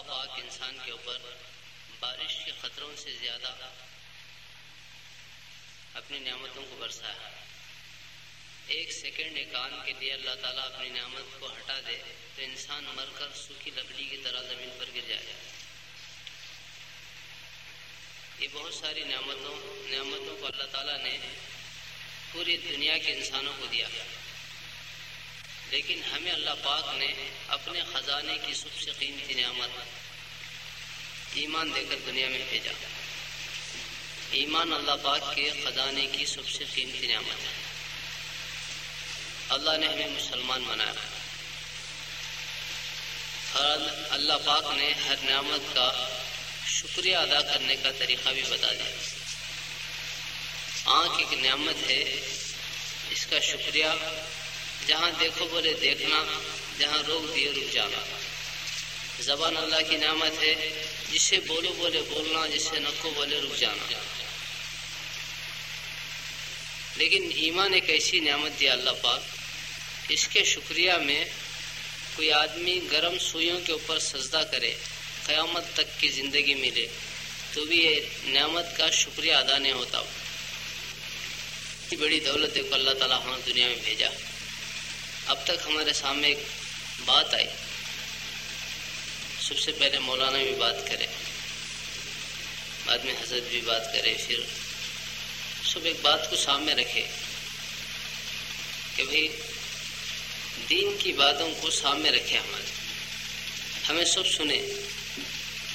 پاک انسان کے اوپر بارش کے خطروں سے زیادہ اپنی نعمتوں کو برسا ہے ایک سیکنڈ ایک آن کے لیے اللہ تعالیٰ اپنی نعمت کو ہٹا دے تو انسان مر کر سوکھی لکڑی کی طرح زمین پر گر جائے۔ یہ بہت ساری نعمتوں نعمتوں کو اللہ تعالیٰ نے پوری دنیا کے انسانوں کو دیا۔ لیکن ہمیں اللہ پاک نے اپنے خزانے کی سب سے قیمتی نعمت ایمان دے کر دنیا میں بھیجا۔ ایمان اللہ پاک کے خزانے کی سب سے قیمتی نعمت ہے۔ اللہ نے ہمیں مسلمان بنایا۔ اللہ پاک نے ہر نعمت کا شکریہ ادا کرنے کا طریقہ بھی بتا دیا۔ آنکھ ایک نعمت ہے، اس کا شکریہ جہاں دیکھو بولے دیکھنا، جہاں روک دیے رک جانا۔ زبان اللہ کی نعمت ہے جس سے بولو بولے بولنا جس سے نکو بولے رک جانا۔ لیکن ایمان ایک ایسی نعمت دیا اللہ پاک، اس کے شکریہ میں کوئی آدمی گرم سوئیوں کے اوپر سجدہ کرے، قیامت تک کی زندگی ملے، تو بھی یہ نعمت کا شکریہ ادا نہیں ہوتا۔ بڑی دولت کو اللہ تعالیٰ ہماری دنیا میں بھیجا۔ اب تک ہمارے سامنے ایک بات آئی۔ سب سے پہلے مولانا بھی بات کرے۔ بعد میں حضرت بھی بات کرے، پھر سب ایک بات کو سامنے رکھے کہ بھائی، دین کی باتوں کو سامنے رکھے ہمارے۔ ہمیں سب سنے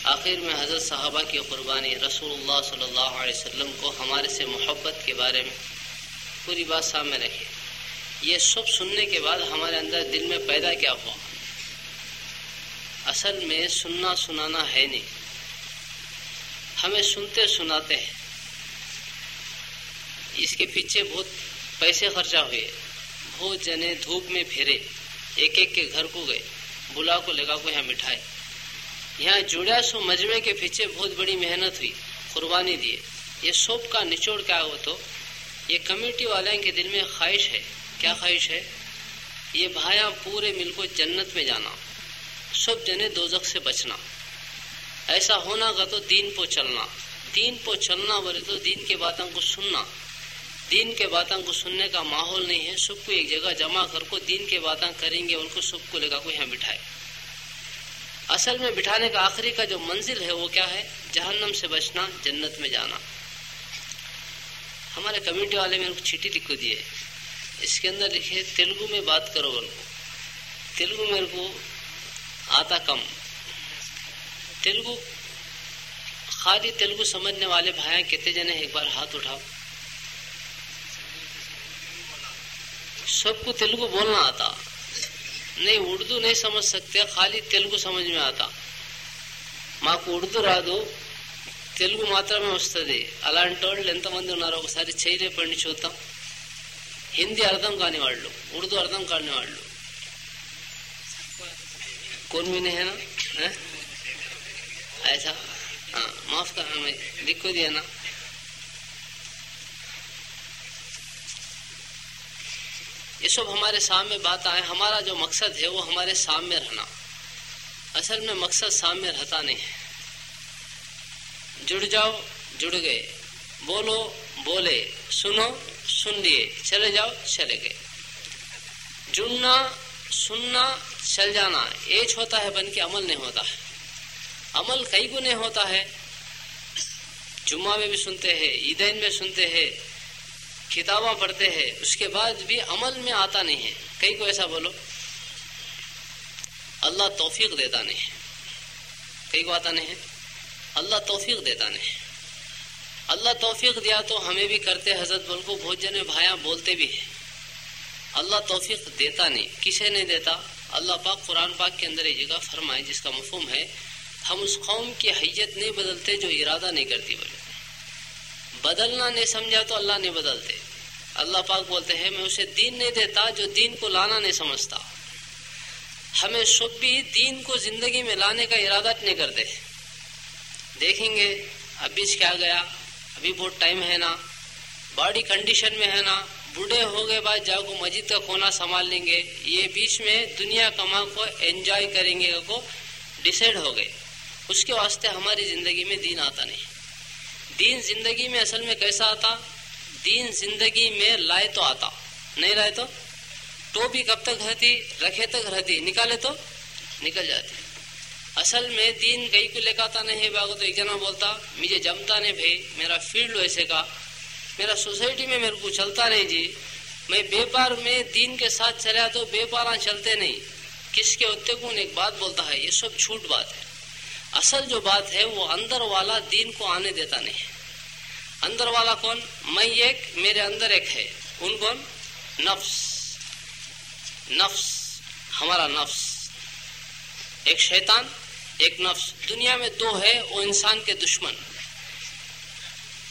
آخر میں حضرت صحابہ کی قربانی رسول اللہ صلی اللہ علیہ وسلم کو ہمارے سے محبت کے بارے میں پوری بات سامنے رکھے۔ یہ سب سننے کے بعد ہمارے اندر دل میں پیدا کیا ہوا؟ اصل میں سننا سنانا ہے نہیں۔ ہمیں سنتے سناتے ہیں۔ اس کے پیچھے بہت پیسے خرچہ ہوئے۔ بہت جنے دھوپ میں پھیرے ایک ایک کے گھر کو گئے۔ بلا کو لگا کو یہاں مٹھائے یہاں جڑیا سو مجمع کے پیچھے بہت بڑی محنت ہوئی، قربانی دیے۔ یہ سب کا نچوڑ کیا ہو تو؟ یہ کمیٹی والے کے دل میں خواہش ہے۔ کیا خواہش ہے؟ یہ بھائیاں پورے مل کو جنت میں جانا، سب جنے دوزخ سے بچنا۔ ایسا ہونا کا تو دین پو چلنا۔ دین پو چلنا بولے تو دین کے باتوں کو سننا۔ دین کے باتوں کو سننے کا ماحول نہیں ہے۔ سب کو ایک جگہ جمع کر کو دین کے باتیں کریں گے، ان کو سب کو لگا کو یہاں بٹھائے۔ اصل میں بٹھانے کا آخری کا جو منزل ہے وہ کیا ہے؟ جہنم سے بچنا، جنت میں جانا۔ ہمارے کمیونٹی والے میرے کو چٹھی لکھ دیے اس کے اندر لکھے تیلگو میں بات کرو ان کو تیلگو میرے کو آتا کم تیلگو خالی تیلگو سمجھنے والے بھائی کتنے جنے ایک بار ہاتھ اٹھاؤ سب کو تیلگو بولنا آتا نہیں اردو نہیں سمجھ سکتے خالی تیلگو سمجھ میں آتا ماں کو اردو را دو తెలుగు మాత్రమే వస్తుంది అలాంటి వాళ్ళు ఎంతమంది ఉన్నారు ఒకసారి చేయలే పండి చూద్దాం హిందీ అర్థం కాని వాళ్ళు اردم అర్థం కాని వాళ్ళు کون بھی ہے نا ایسا ہاں معاف کر ہمیں دیا نا یہ سب ہمارے سامنے بات آئے ہمارا جو مقصد ہے وہ ہمارے سامنے رہنا اصل میں مقصد سامنے رہتا نہیں ہے جڑ جاؤ جڑ گئے بولو بولے سنو سن لیے چلے جاؤ، چلے گئے۔ جڑنا سننا چل جانا ایج ہوتا ہے بن کے عمل نہیں ہوتا۔ ہے عمل کئی گنے ہوتا ہے۔ جمعہ میں بھی سنتے ہیں، عیدین میں سنتے ہیں، کتاباں پڑھتے ہیں، اس کے بعد بھی عمل میں آتا نہیں ہے۔ کئی کو ایسا بولو۔ اللہ توفیق دیتا نہیں ہے۔ کئی کو آتا نہیں ہے۔ اللہ توفیق دیتا نہیں ہے۔ اللہ توفیق دیا تو ہمیں بھی کرتے حضرت بول کو بہت جنے بھائیاں بولتے بھی ہیں۔ اللہ توفیق دیتا نہیں، کسے نہیں دیتا۔ اللہ پاک قرآن پاک کے اندر یہ جگہ فرمائے جس کا مفہوم ہے، ہم اس قوم کی حیت نہیں بدلتے جو ارادہ نہیں کرتی بولے۔ بدلنا نہیں سمجھا تو اللہ نہیں بدلتے۔ اللہ پاک بولتے ہیں، میں اسے دین نہیں دیتا جو دین کو لانا نہیں سمجھتا۔ ہمیں سب بھی دین کو زندگی میں لانے کا ارادہ نہیں کرتے۔ دیکھیں گے ابھی کیا گیا؟ ابھی بہت ٹائم ہے نا۔ باڈی کنڈیشن میں ہے نا۔ بوڑھے ہو گئے بعد جاؤ کو مسجد کا کونا سنبھال لیں گے۔ یہ بیچ میں دنیا کما کو انجوائے کریں گے کو ڈسائڈ ہو گئے۔ اس کے واسطے ہماری زندگی میں دین آتا نہیں۔ دین زندگی میں اصل میں کیسا آتا؟ دین زندگی میں لائے تو آتا۔ نہیں لائے تو؟ ٹوپی کب تک رہتی؟ رکھے تک رہتی۔ نکالے تو؟ نکل جاتی۔ اصل میں دین کئی کو لے آتا نہیں باغ تو ایک جنا بولتا، مجھے جمتا نہیں بھائی، میرا فیلڈ ویسے کا۔ میرا سوسائٹی میں میرے کو چلتا نہیں جی۔ میں بے پار میں دین کے ساتھ چلیا تو بے پارا چلتے نہیں۔ کس کے ہوتے کو ایک بات بولتا ہے، یہ سب چھوٹ بات ہے۔ اصل جو بات ہے، وہ اندر والا دین کو آنے دیتا نہیں اندر والا کون؟ میں ایک، میرے اندر ایک ہے۔ ان کون؟ نفس۔ نفس، ہمارا نفس۔ ایک شیطان ایک نفس دنیا میں دو ہے، وہ انسان کے دشمن۔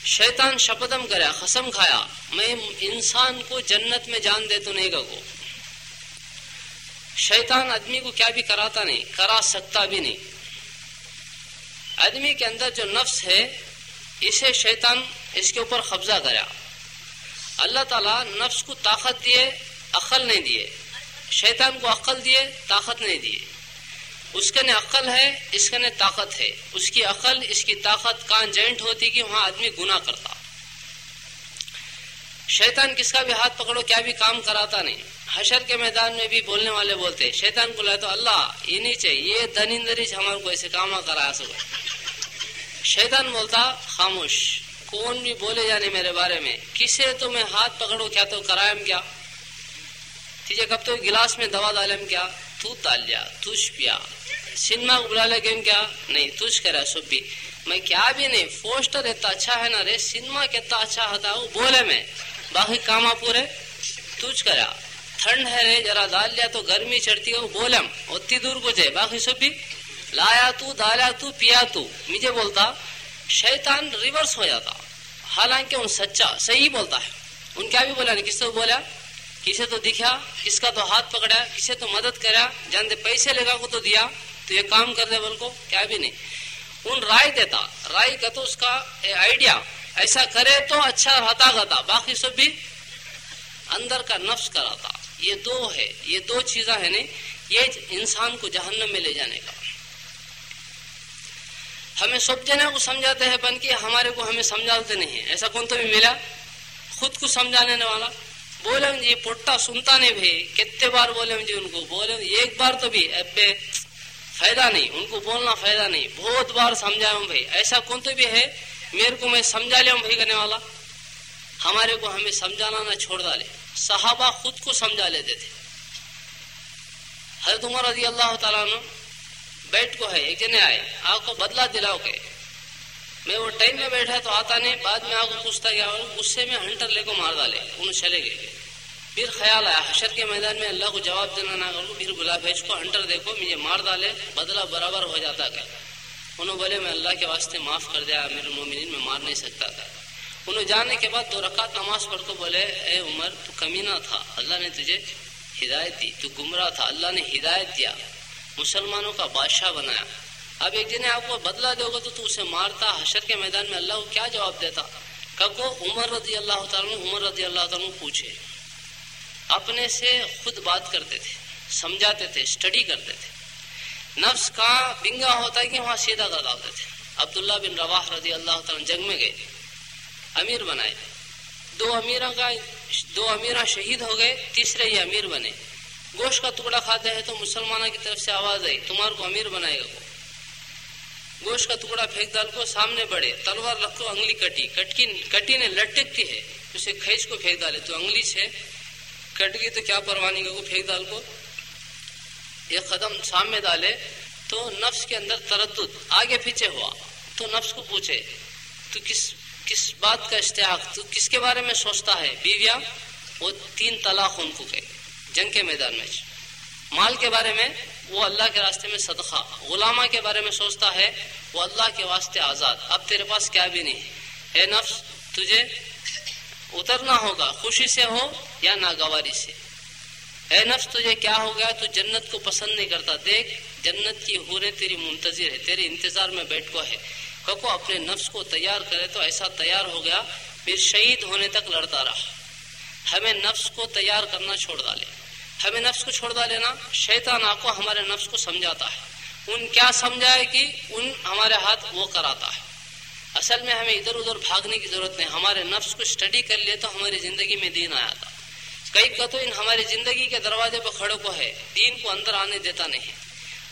شیطان شپدم کرا قسم کھایا۔ میں انسان کو جنت میں جان دے تو نہیں گا کو شیطان آدمی کو کیا بھی کراتا نہیں، کرا سکتا بھی نہیں۔ آدمی کے اندر جو نفس ہے، اسے شیطان اس کے اوپر قبضہ کرا اللہ تعالیٰ نفس کو طاقت دیے، عقل نہیں دیے۔ شیطان کو عقل دیے، طاقت نہیں دیے۔ اس کے نے عقل ہے، اس کے نے طاقت ہے۔ اس کی عقل، اس کی طاقت کہاں جوائنٹ ہوتی کہ وہاں آدمی گناہ کرتا۔ شیطان کس کا بھی ہاتھ پکڑو، کیا بھی کام کراتا نہیں۔ حشر کے میدان میں بھی بولنے والے بولتے شیطان کو تو اللہ، یہ نہیں چاہیے، یہ دنندری ہمارے کو ایسے کام کرا سکے۔ شیطان بولتا، خاموش، کون بھی بولے جانے میرے بارے میں، کسے تو میں ہاتھ پکڑو، کیا تو کرائم کیا۔ تیجے کب تو گلاس میں دوا ڈالم کیا، تو تال لیا تجھ پیا سنما کو بلا لے کیا؟ نہیں، تجھ کرا سب بھی۔ میں کیا بھی نہیں، پوسٹر اتنا اچھا ہے نا رے سنما کتنا اچھا ہوتا وہ بولے میں۔ باقی کام پورے تجھ کرا ٹھنڈ ہے رے ذرا ڈال لیا تو گرمی چڑھتی ہے، وہ بولم اتنی دور کو جائے باقی سب بھی۔ لایا تو ڈالا تو، پیا تو۔ مجھے بولتا، شیطان ریورس ہو جاتا۔ حالانکہ ان سچا، صحیح بولتا ہے۔ ان کیا بھی بولا نہیں، کس سے بولا؟ کسے تو دکھا، کس کا تو ہاتھ پکڑا، کسے تو مدد کرا جانتے پیسے لگا کو تو دیا۔ تو یہ کام کر دے بول کو کیا بھی نہیں۔ ان رائے دیتا۔ رائے کا تو اس کا آئیڈیا ایسا کرے تو اچھا رہتا گتا باقی سب بھی اندر کا نفس کراتا یہ دو ہے۔ یہ دو چیزیں ہیں نہیں۔ یہ انسان کو جہنم میں لے جانے کا۔ ہمیں سب جنے کو سمجھاتے ہیں بن کے ہمارے کو ہمیں سمجھاتے نہیں ایسا کون تو بھی ملا؟ خود کو سمجھانے والا۔ بولے جی پٹا سنتا نہیں بھائی کتنے بار بولے جی ان کو؟ بولے ایک بار تو بھی۔ ابے فائدہ نہیں، ان کو بولنا فائدہ نہیں۔ بہت بار سمجھایا ہوں بھائی، ایسا کون تو بھی ہے؟ میرے کو میں سمجھا لیا ہوں بھائی کرنے والا۔ ہمارے کو ہمیں سمجھانا نہ چھوڑ ڈالے۔ صحابہ خود کو سمجھا لیتے تھے حضرت عمر رضی اللہ تعالیٰ نے بیٹھ کو ہے، ایک جنے آئے۔ آپ کو بدلا دلاؤ کے میں وہ ٹائم میں بیٹھا تو آتا نہیں، بعد میں آپ کو پوچھتا گیا غصے میں ہنٹر لے کو مار ڈالے، انہوں چلے گئے۔ پھر خیال آیا، حشر کے میدان میں اللہ کو جواب دینا نہ کروں، پھر بلا بھیج کو ہنٹر دیکھو، مجھے مار ڈالے بدلا برابر ہو جاتا گیا انہوں بولے، میں اللہ کے واسطے معاف کر دیا، میرے مومنین میں مار نہیں سکتا تھا۔ انہوں جانے کے بعد دو رکعت نماز پڑھ کو بولے، اے عمر، تو کمینہ تھا، اللہ نے تجھے ہدایت دی، تو گمراہ تھا، اللہ نے ہدایت دیا۔ مسلمانوں کا بادشاہ بنایا۔ اب ایک دن آپ کو بدلا دے گا تو تو اسے مارتا، حشر کے میدان میں اللہ کو کیا جواب دیتا؟ کب کو عمر رضی اللہ تعالیٰ عمر رضی اللہ تعالیٰ پوچھے۔ اپنے سے خود بات کرتے تھے، سمجھاتے تھے اسٹڈی کرتے تھے۔ نفس کا بنگا ہوتا ہے کہ وہاں سیدھا کر ڈالتے تھے۔ عبداللہ بن رواح رضی اللہ تعالیٰ جنگ میں گئے۔ امیر بنائے دو امیروں کا، دو امیرہ شہید ہو گئے، تیسرے یہ امیر بنے۔ گوشت کا ٹکڑا کھاتے ہیں تو مسلمانوں کی طرف سے آواز آئی، تمہارے کو امیر بنائے گا۔ وہ گوشت کا ٹکڑا پھینک ڈال کو سامنے بڑھے، تلوار رکھو، انگلی کٹی کٹکی کٹی نے لٹکتی ہے۔ اسے کھینچ کو پھینک ڈالے، تو انگلی سے کٹ گئی تو کیا پروانی کا پھینک ڈال کو؟ ایک قدم سامنے ڈالے تو نفس کے اندر تردد، آگے پیچھے ہوا۔ تو نفس کو پوچھے، تو کس کس بات کا اشتیاق تو کس کے بارے میں سوچتا ہے؟ بیویا وہ تین طلاق ان کو کہ جنگ کے میدان میں۔ مال کے بارے میں وہ اللہ کے راستے میں صدقہ، غلامہ کے بارے میں سوچتا ہے، وہ اللہ کے واسطے آزاد۔ اب تیرے پاس کیا بھی نہیں۔ اے نفس، تجھے اترنا ہوگا، خوشی سے ہو یا ناگواری سے؟ اے نفس، تجھے کیا ہو گیا؟ تو جنت کو پسند نہیں کرتا۔ دیکھ، جنت کی حوریں تیری منتظر ہے تیرے انتظار میں بیٹھ کو ہے۔ ککو اپنے نفس کو تیار کرے تو ایسا تیار ہو گیا، پھر شہید ہونے تک لڑتا رہا۔ ہمیں نفس کو تیار کرنا چھوڑ ڈالے۔ ہمیں نفس کو چھوڑ ڈالے نا، شیطان آپ کو ہمارے نفس کو سمجھاتا ہے۔ ان کیا سمجھائے کہ ان ہمارے ہاتھ وہ کراتا ہے؟ اصل میں ہمیں ادھر ادھر بھاگنے کی ضرورت نہیں، ہمارے نفس کو اسٹڈی کر لیے تو ہماری زندگی میں دین آیا تھا۔ کئی کا تو ان ہماری زندگی کے دروازے پہ کھڑے کو ہے، دین کو اندر آنے دیتا نہیں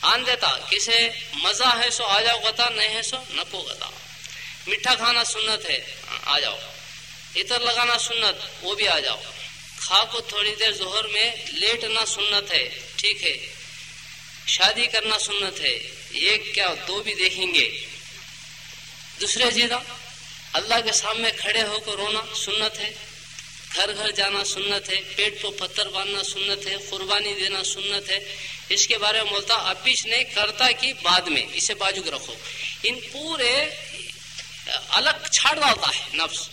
آن دیتا، کسے مزہ ہے سو آ جاؤ گتا نہیں ہے سو نکو گتا میٹھا کھانا سنت ہے، آ جاؤ۔ اتر لگانا سنت، وہ بھی آ جاؤ۔ کھا کو تھوڑی دیر ظہر میں لیٹنا سنت ہے، ٹھیک ہے۔ شادی کرنا سنت ہے ایک کیا دو بھی دیکھیں گے۔ دوسرے جیدا اللہ کے سامنے کھڑے ہو کر رونا سنت ہے۔ گھر گھر جانا سنت ہے، پیٹ کو پتھر باندھنا سنت ہے، قربانی دینا سنت ہے۔ اس کے بارے میں بولتا، اب بھی اس نے کرتا کی بعد میں، اسے بازو رکھو۔ ان پورے، الگ چھاڑ ڈالتا ہے نفس۔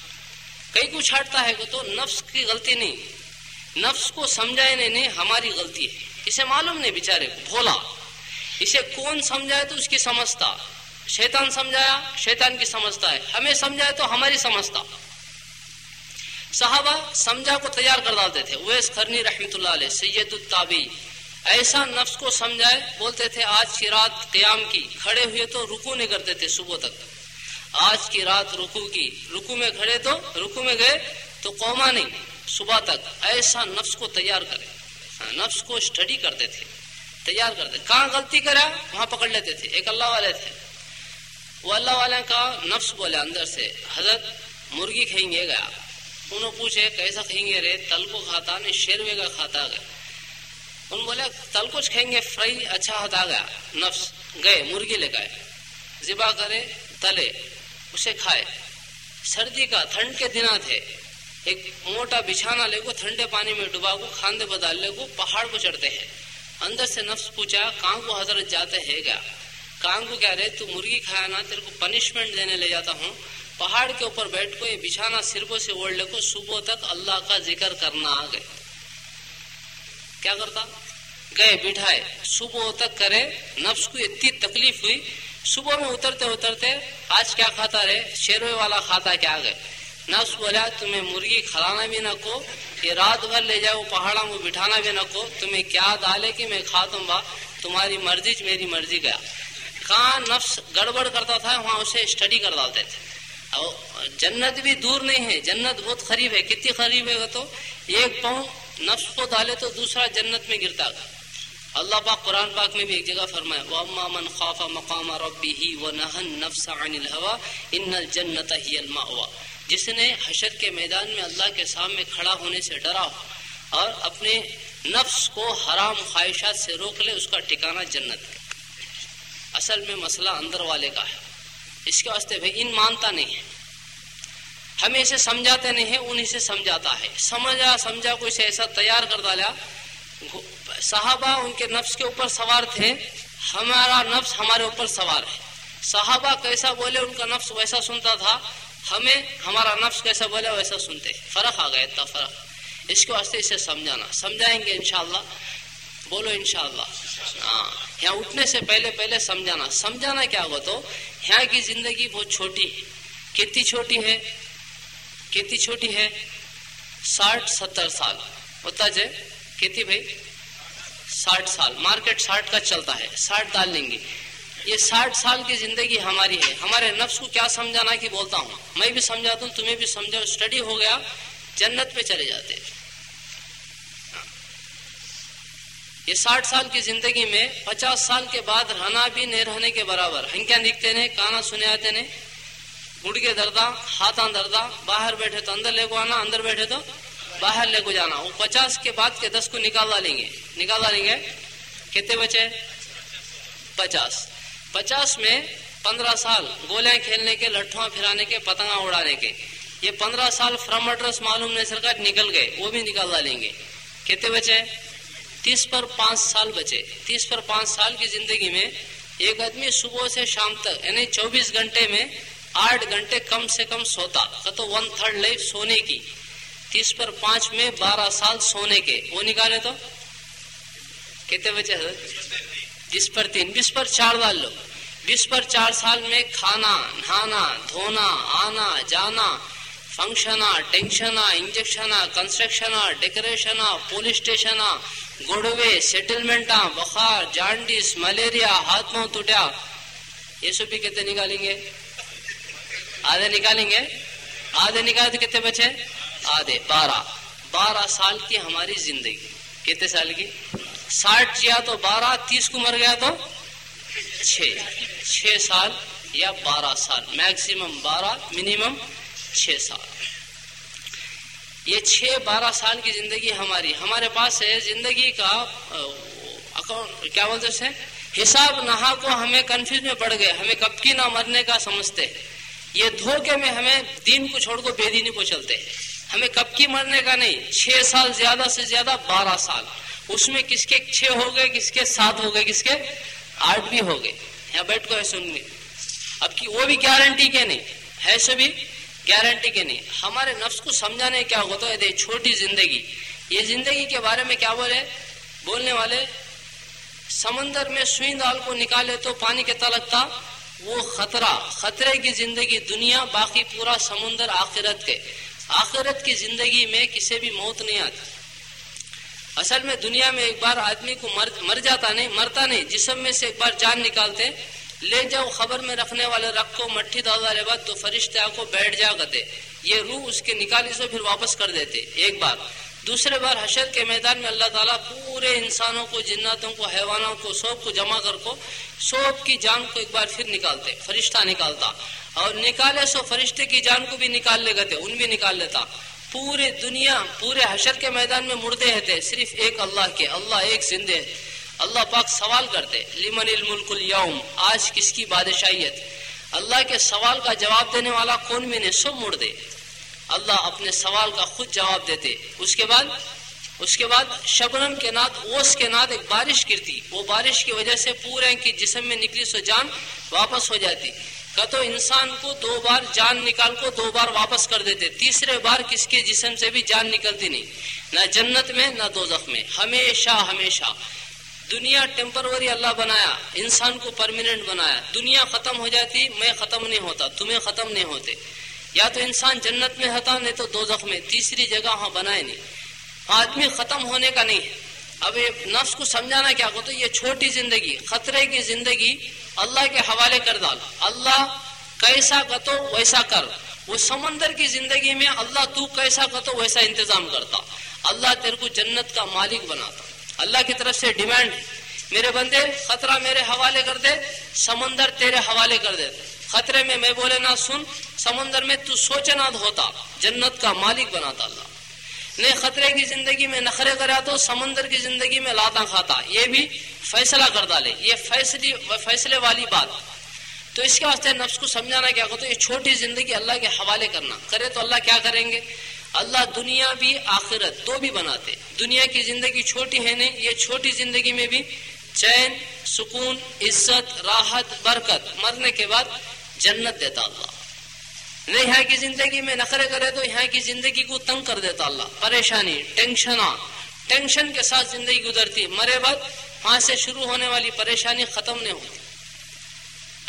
کئی کو چھاڑتا ہے تو نفس کی غلطی نہیں۔ نفس کو سمجھائے نہیں ہماری غلطی ہے۔ اسے معلوم نہیں بیچارے بھولا۔ اسے کون سمجھائے تو اس کی سمجھتا۔ شیطان سمجھایا، شیطان کی سمجھتا ہے۔ ہمیں سمجھائے تو ہماری سمجھتا۔ صحابہ سمجھا کو تیار کر ڈالتے تھے۔ ویس کرنی رحمت اللہ علیہ، سید التابی ایسا نفس کو سمجھائے، بولتے تھے، آج کی رات قیام کی۔ کھڑے ہوئے تو رکو نہیں کرتے تھے صبح تک۔ آج کی رات رکو کی۔ رکو میں کھڑے تو رکو میں گئے تو قوما نہیں، صبح تک۔ ایسا نفس کو تیار کرے۔ ہاں، نفس کو اسٹڈی کرتے تھے، تیار کرتے۔ کہاں غلطی کرا؟ وہاں پکڑ لیتے تھے۔ ایک اللہ والے تھے۔ وہ اللہ والے کا نفس بولے اندر سے۔ حضرت مرغی کھائیں گے گیا انہوں پوچھے، کیسا کھائیں گے؟ رے، تل کو کھاتا نہیں، شیروے کا کھاتا گیا ان بولے، تل کچھ کھائیں گے، فرائی اچھا ہوتا گیا نفس، گئے، مرغی لے گئے۔ ذبح کرے، تلے، اسے کھائے۔ سردی کا ٹھنڈ کے دن تھے۔ ایک موٹا بچھانا لے کو ٹھنڈے پانی میں ڈبا کو کھاندے بدال لے کو پہاڑ کو چڑھتے ہیں۔ اندر سے نفس پوچھا، کہاں کو حضرت جاتے ہیں گیا کہاں کو کہہ رہے تو مرغی کھایا نا تیرے کو پنشمنٹ دینے لے جاتا ہوں۔ پہاڑ کے اوپر بیٹھ کو، یہ بچھانا سرکوں سے اوڑ لے کو، صبح تک اللہ کا ذکر کرنا آ گئے۔ کیا کرتا؟ گئے، بٹھائے۔ صبح تک کرے، نفس کو اتنی تکلیف ہوئی۔ صبح میں اترتے اترتے آج کیا کھاتا رہے؟ شیروے والا کھاتا کیا گئے۔ نفس بولا، تمہیں مرغی کھلانا بھی نہ کو، یہ رات بھر لے جاؤ، پہاڑوں میں بٹھانا بھی نہ کو۔ تمہیں کیا ڈالے کہ میں کھا دوں گا تمہاری مرضی، میری مرضی گیا۔ کہاں نفس گڑبڑ کرتا تھا، وہاں اسے اسٹڈی کر ڈالتے تھے۔ اور جنت بھی دور نہیں ہے، جنت بہت قریب ہے۔ کتنی قریب ہے تو ایک پاؤں نفس کو ڈالے تو دوسرا جنت میں گرتا گا۔ اللہ پاک قرآن پاک میں بھی ایک جگہ فرمایا، وَأَمَّا مَنْ خَافَ مَقَامَ رَبِّهِ وَنَهَا النَّفْسَ عَنِ الْهَوَى إِنَّ الْجَنَّةَ هِيَ الْمَأْوَى۔ جس نے حشر کے میدان میں اللہ کے سامنے کھڑا ہونے سے ڈرا ہو اور اپنے نفس کو حرام خواہشات سے روک لے، اس کا ٹھکانہ جنت اصل میں مسئلہ اندر والے کا ہے۔ اس کے واسطے بھائی ان مانتا نہیں ہے۔ ہمیں اسے سمجھاتے نہیں ہیں، انہیں سے سمجھاتا ہے۔ سمجھا سمجھا کو اسے ایسا تیار کر ڈالا۔ صحابہ ان کے نفس کے اوپر سوار تھے۔ ہمارا نفس ہمارے اوپر سوار ہے۔ صحابہ کیسا بولے، ان کا نفس ویسا سنتا تھا۔ ہمیں ہمارا نفس کیسا بولے، ویسا سنتے۔ فرق آ گیا اتنا فرق۔ اس کے واسطے اسے سمجھانا۔ سمجھائیں گے انشاءاللہ۔ بولو انشاءاللہ۔ ہاں یہاں اٹھنے سے پہلے پہلے سمجھانا۔ سمجھانا کیا ہوا تو، یہاں کی زندگی بہت چھوٹی ہے۔ کتنی چھوٹی ہے؟ کتنی چھوٹی ہے؟ ساٹھ ستر سال۔ ہوتا جائے، کتنی بھائی؟ ساٹھ سال۔ مارکیٹ ساٹھ کا چلتا ہے، ساٹھ ڈال لیں گے۔ یہ ساٹھ سال کی زندگی ہماری ہے۔ ہمارے نفس کو کیا سمجھانا کی بولتا ہوں؟ میں بھی سمجھاتا ہوں، تمہیں بھی سمجھا اسٹڈی ہو گیا، جنت پہ چلے جاتے۔ یہ ساٹھ سال کی زندگی میں پچاس سال کے بعد رہنا بھی نہیں رہنے کے برابر۔ ہم کیا لکھتے نے کانا سنے آتے نے گڑ کے دردا ہاتھاں دردا باہر بیٹھے تو اندر لے کو آنا، اندر بیٹھے تو باہر لے کو جانا۔ وہ پچاس کے بعد کے دس کو نکال ڈالیں گے۔ نکال ڈالیں گے۔ کتنے بچے؟ پچاس۔ پچاس میں پندرہ سال گولیاں کھیلنے کے، لٹھواں پھرانے کے پتنگا اڑانے کے۔ یہ پندرہ سال فرم ایڈریس معلوم نہیں، سرکار نکل گئے، وہ بھی نکال ڈالیں گے۔ کتنے بچے؟ تیس پر پانچ سال بچے۔ تیس پر پانچ سال کی زندگی میں ایک آدمی صبح سے شام تک یعنی چوبیس گھنٹے میں آٹھ گھنٹے کم سے کم سوتا۔ تو ون تھرڈ لائف سونے کی۔ تیس پر پانچ میں بارہ سال سونے کے۔ وہ نکالے تو۔ کتنے بچے حضرت بیس پر تین۔ بیس پر چار ڈال لو بیس پر چار سال میں کھانا، نہانا، دھونا، آنا، جانا۔ ಫಂಕ್ಷನಾ ಟೆನ್ಷನಾ ಇಂಜೆಕ್ಷನಾ ಕನ್ಸ್ಟ್ರಕ್ಷನಾ ಡೆಕೋರೇಷನಾ ಪೊಲೀಸ್ ಸ್ಟೇಷನಾ گڑوے سیٹلمنٹا بخار جانڈیس ملیریا ہاتھ منہ ٹوٹیا یہ سب بھی کتنے نکالیں گے آدھے نکالیں گے آدھے نکالتے کتنے بچے آدھے بارہ بارہ سال کی ہماری زندگی کتنے سال کی ساٹھ کیا تو بارہ تیس کو مر گیا تو چھ چھ سال یا بارہ سال میکسیمم بارہ منیمم چھ سال۔ یہ چھ بارہ سال کی زندگی ہماری۔ ہمارے پاس ہے زندگی کا کیا بولتے ہیں حساب نہا کو ہمیں کنفیوز میں پڑ گئے۔ ہمیں کب کی نہ مرنے کا سمجھتے۔ یہ دھوکے میں ہمیں دین کو چھوڑ کو بے دینی کو چلتے۔ ہمیں کب کی مرنے کا نہیں، چھ سال زیادہ سے زیادہ بارہ سال۔ اس میں کس کے چھ ہو گئے، کس کے سات ہو گئے، کس کے آٹھ بھی ہو گئے۔ یہاں بیٹھ کو ہے سن اب کی وہ بھی گارنٹی کے نہیں۔ ہے سو بھی گارنٹی کے نہیں۔ ہمارے نفس کو سمجھانے کیا ہوتا ہے؟ چھوٹی زندگی۔ یہ زندگی کے بارے میں کیا بولے؟ بولنے والے، سمندر میں سوئی دال کو نکالے تو پانی کتنا لگتا۔ وہ خطرہ، خطرے کی زندگی دنیا، باقی پورا سمندر آخرت کے۔ آخرت کی زندگی میں کسی بھی موت نہیں آتی اصل میں دنیا میں ایک بار آدمی کو مر مر جاتا نہیں، مرتا نہیں۔ جسم میں سے ایک بار جان نکالتے۔ لے جاؤ، خبر میں رکھنے والے رکھو مٹھی ڈال بعد تو فرشتے آ کو بیٹھ جا کرتے۔ یہ روح اس کے نکالی سے پھر واپس کر دیتے، ایک بار۔ دوسرے بار حشر کے میدان میں اللہ تعالیٰ پورے انسانوں کو، جناتوں کو، حیوانوں کو سوب کو، جمع کر کو سوب کی جان کو ایک بار پھر نکالتے، فرشتہ نکالتا۔ اور نکالے سو فرشتے کی جان کو بھی نکال لے گئے ان بھی نکال لیتا۔ پورے دنیا، پورے حشر کے میدان میں مردے رہتے، صرف ایک اللہ کے، اللہ ایک زندے اللہ پاک سوال کرتے لمن الملک اليوم؟ آج کس کی بادشاہیت؟ اللہ کے سوال کا جواب دینے والا کون میں نے؟ سب مڑ دے۔ اللہ اپنے سوال کا خود جواب دیتے۔ اس کے بعد، اس کے بعد شبنم کے نات اوس کے نات ایک بارش گرتی۔ وہ بارش کی وجہ سے پورے کی جسم میں نکلی سو جان واپس ہو جاتی۔ کہ تو انسان کو دو بار جان نکال کو دو بار واپس کر دیتے۔ تیسرے بار کس کے جسم سے بھی جان نکلتی نہیں۔ نہ جنت میں، نہ دوزخ میں۔ ہمیشہ ہمیشہ۔ دنیا ٹیمپروری اللہ بنایا، انسان کو پرماننٹ بنایا۔ دنیا ختم ہو جاتی، میں ختم نہیں ہوتا، تمہیں ختم نہیں ہوتے۔ یا تو انسان جنت میں ہوتا، نہیں تو دو میں۔ تیسری جگہ ہاں بنائے نہیں۔ آدمی ختم ہونے کا نہیں۔ اب یہ نفس کو سمجھانا کیا ہوتا یہ چھوٹی زندگی، خطرے کی زندگی، اللہ کے حوالے کر ڈال۔ اللہ کیسا کتو ویسا کر۔ وہ سمندر کی زندگی میں، اللہ تو کیسا کتو ویسا انتظام کرتا۔ اللہ تیرے کو جنت کا مالک بناتا۔ اللہ کی طرف سے ڈیمانڈ میرے بندے، خطرہ میرے حوالے کر دے، سمندر تیرے حوالے کر دے۔ خطرے میں میں بولے، نہ سن، سمندر میں تو سوچے نہ ہوتا، جنت کا مالک بناتا اللہ۔ نہیں، خطرے کی زندگی میں نخرے کرا تو سمندر کی زندگی میں لاتا کھاتا۔ یہ بھی فیصلہ کر ڈالے۔ یہ فیصلی، فیصلے والی بات۔ تو اس کے واسطے نفس کو سمجھانا کیا کہتے یہ چھوٹی زندگی اللہ کے حوالے کرنا۔ کرے تو اللہ کیا کریں گے؟ اللہ دنیا بھی آخرت دو بھی بناتے دنیا کی زندگی چھوٹی ہے نہیں، یہ چھوٹی زندگی میں بھی چین، سکون، عزت، راحت، برکت، مرنے کے بعد جنت دیتا اللہ۔ نہیں یہاں کی زندگی میں نخرے کرے تو یہاں کی زندگی کو تنگ کر دیتا اللہ۔ پریشانی ٹینشن ٹینشن کے ساتھ زندگی گزرتی، مرے بعد وہاں سے شروع ہونے والی پریشانی ختم نہیں ہوتی۔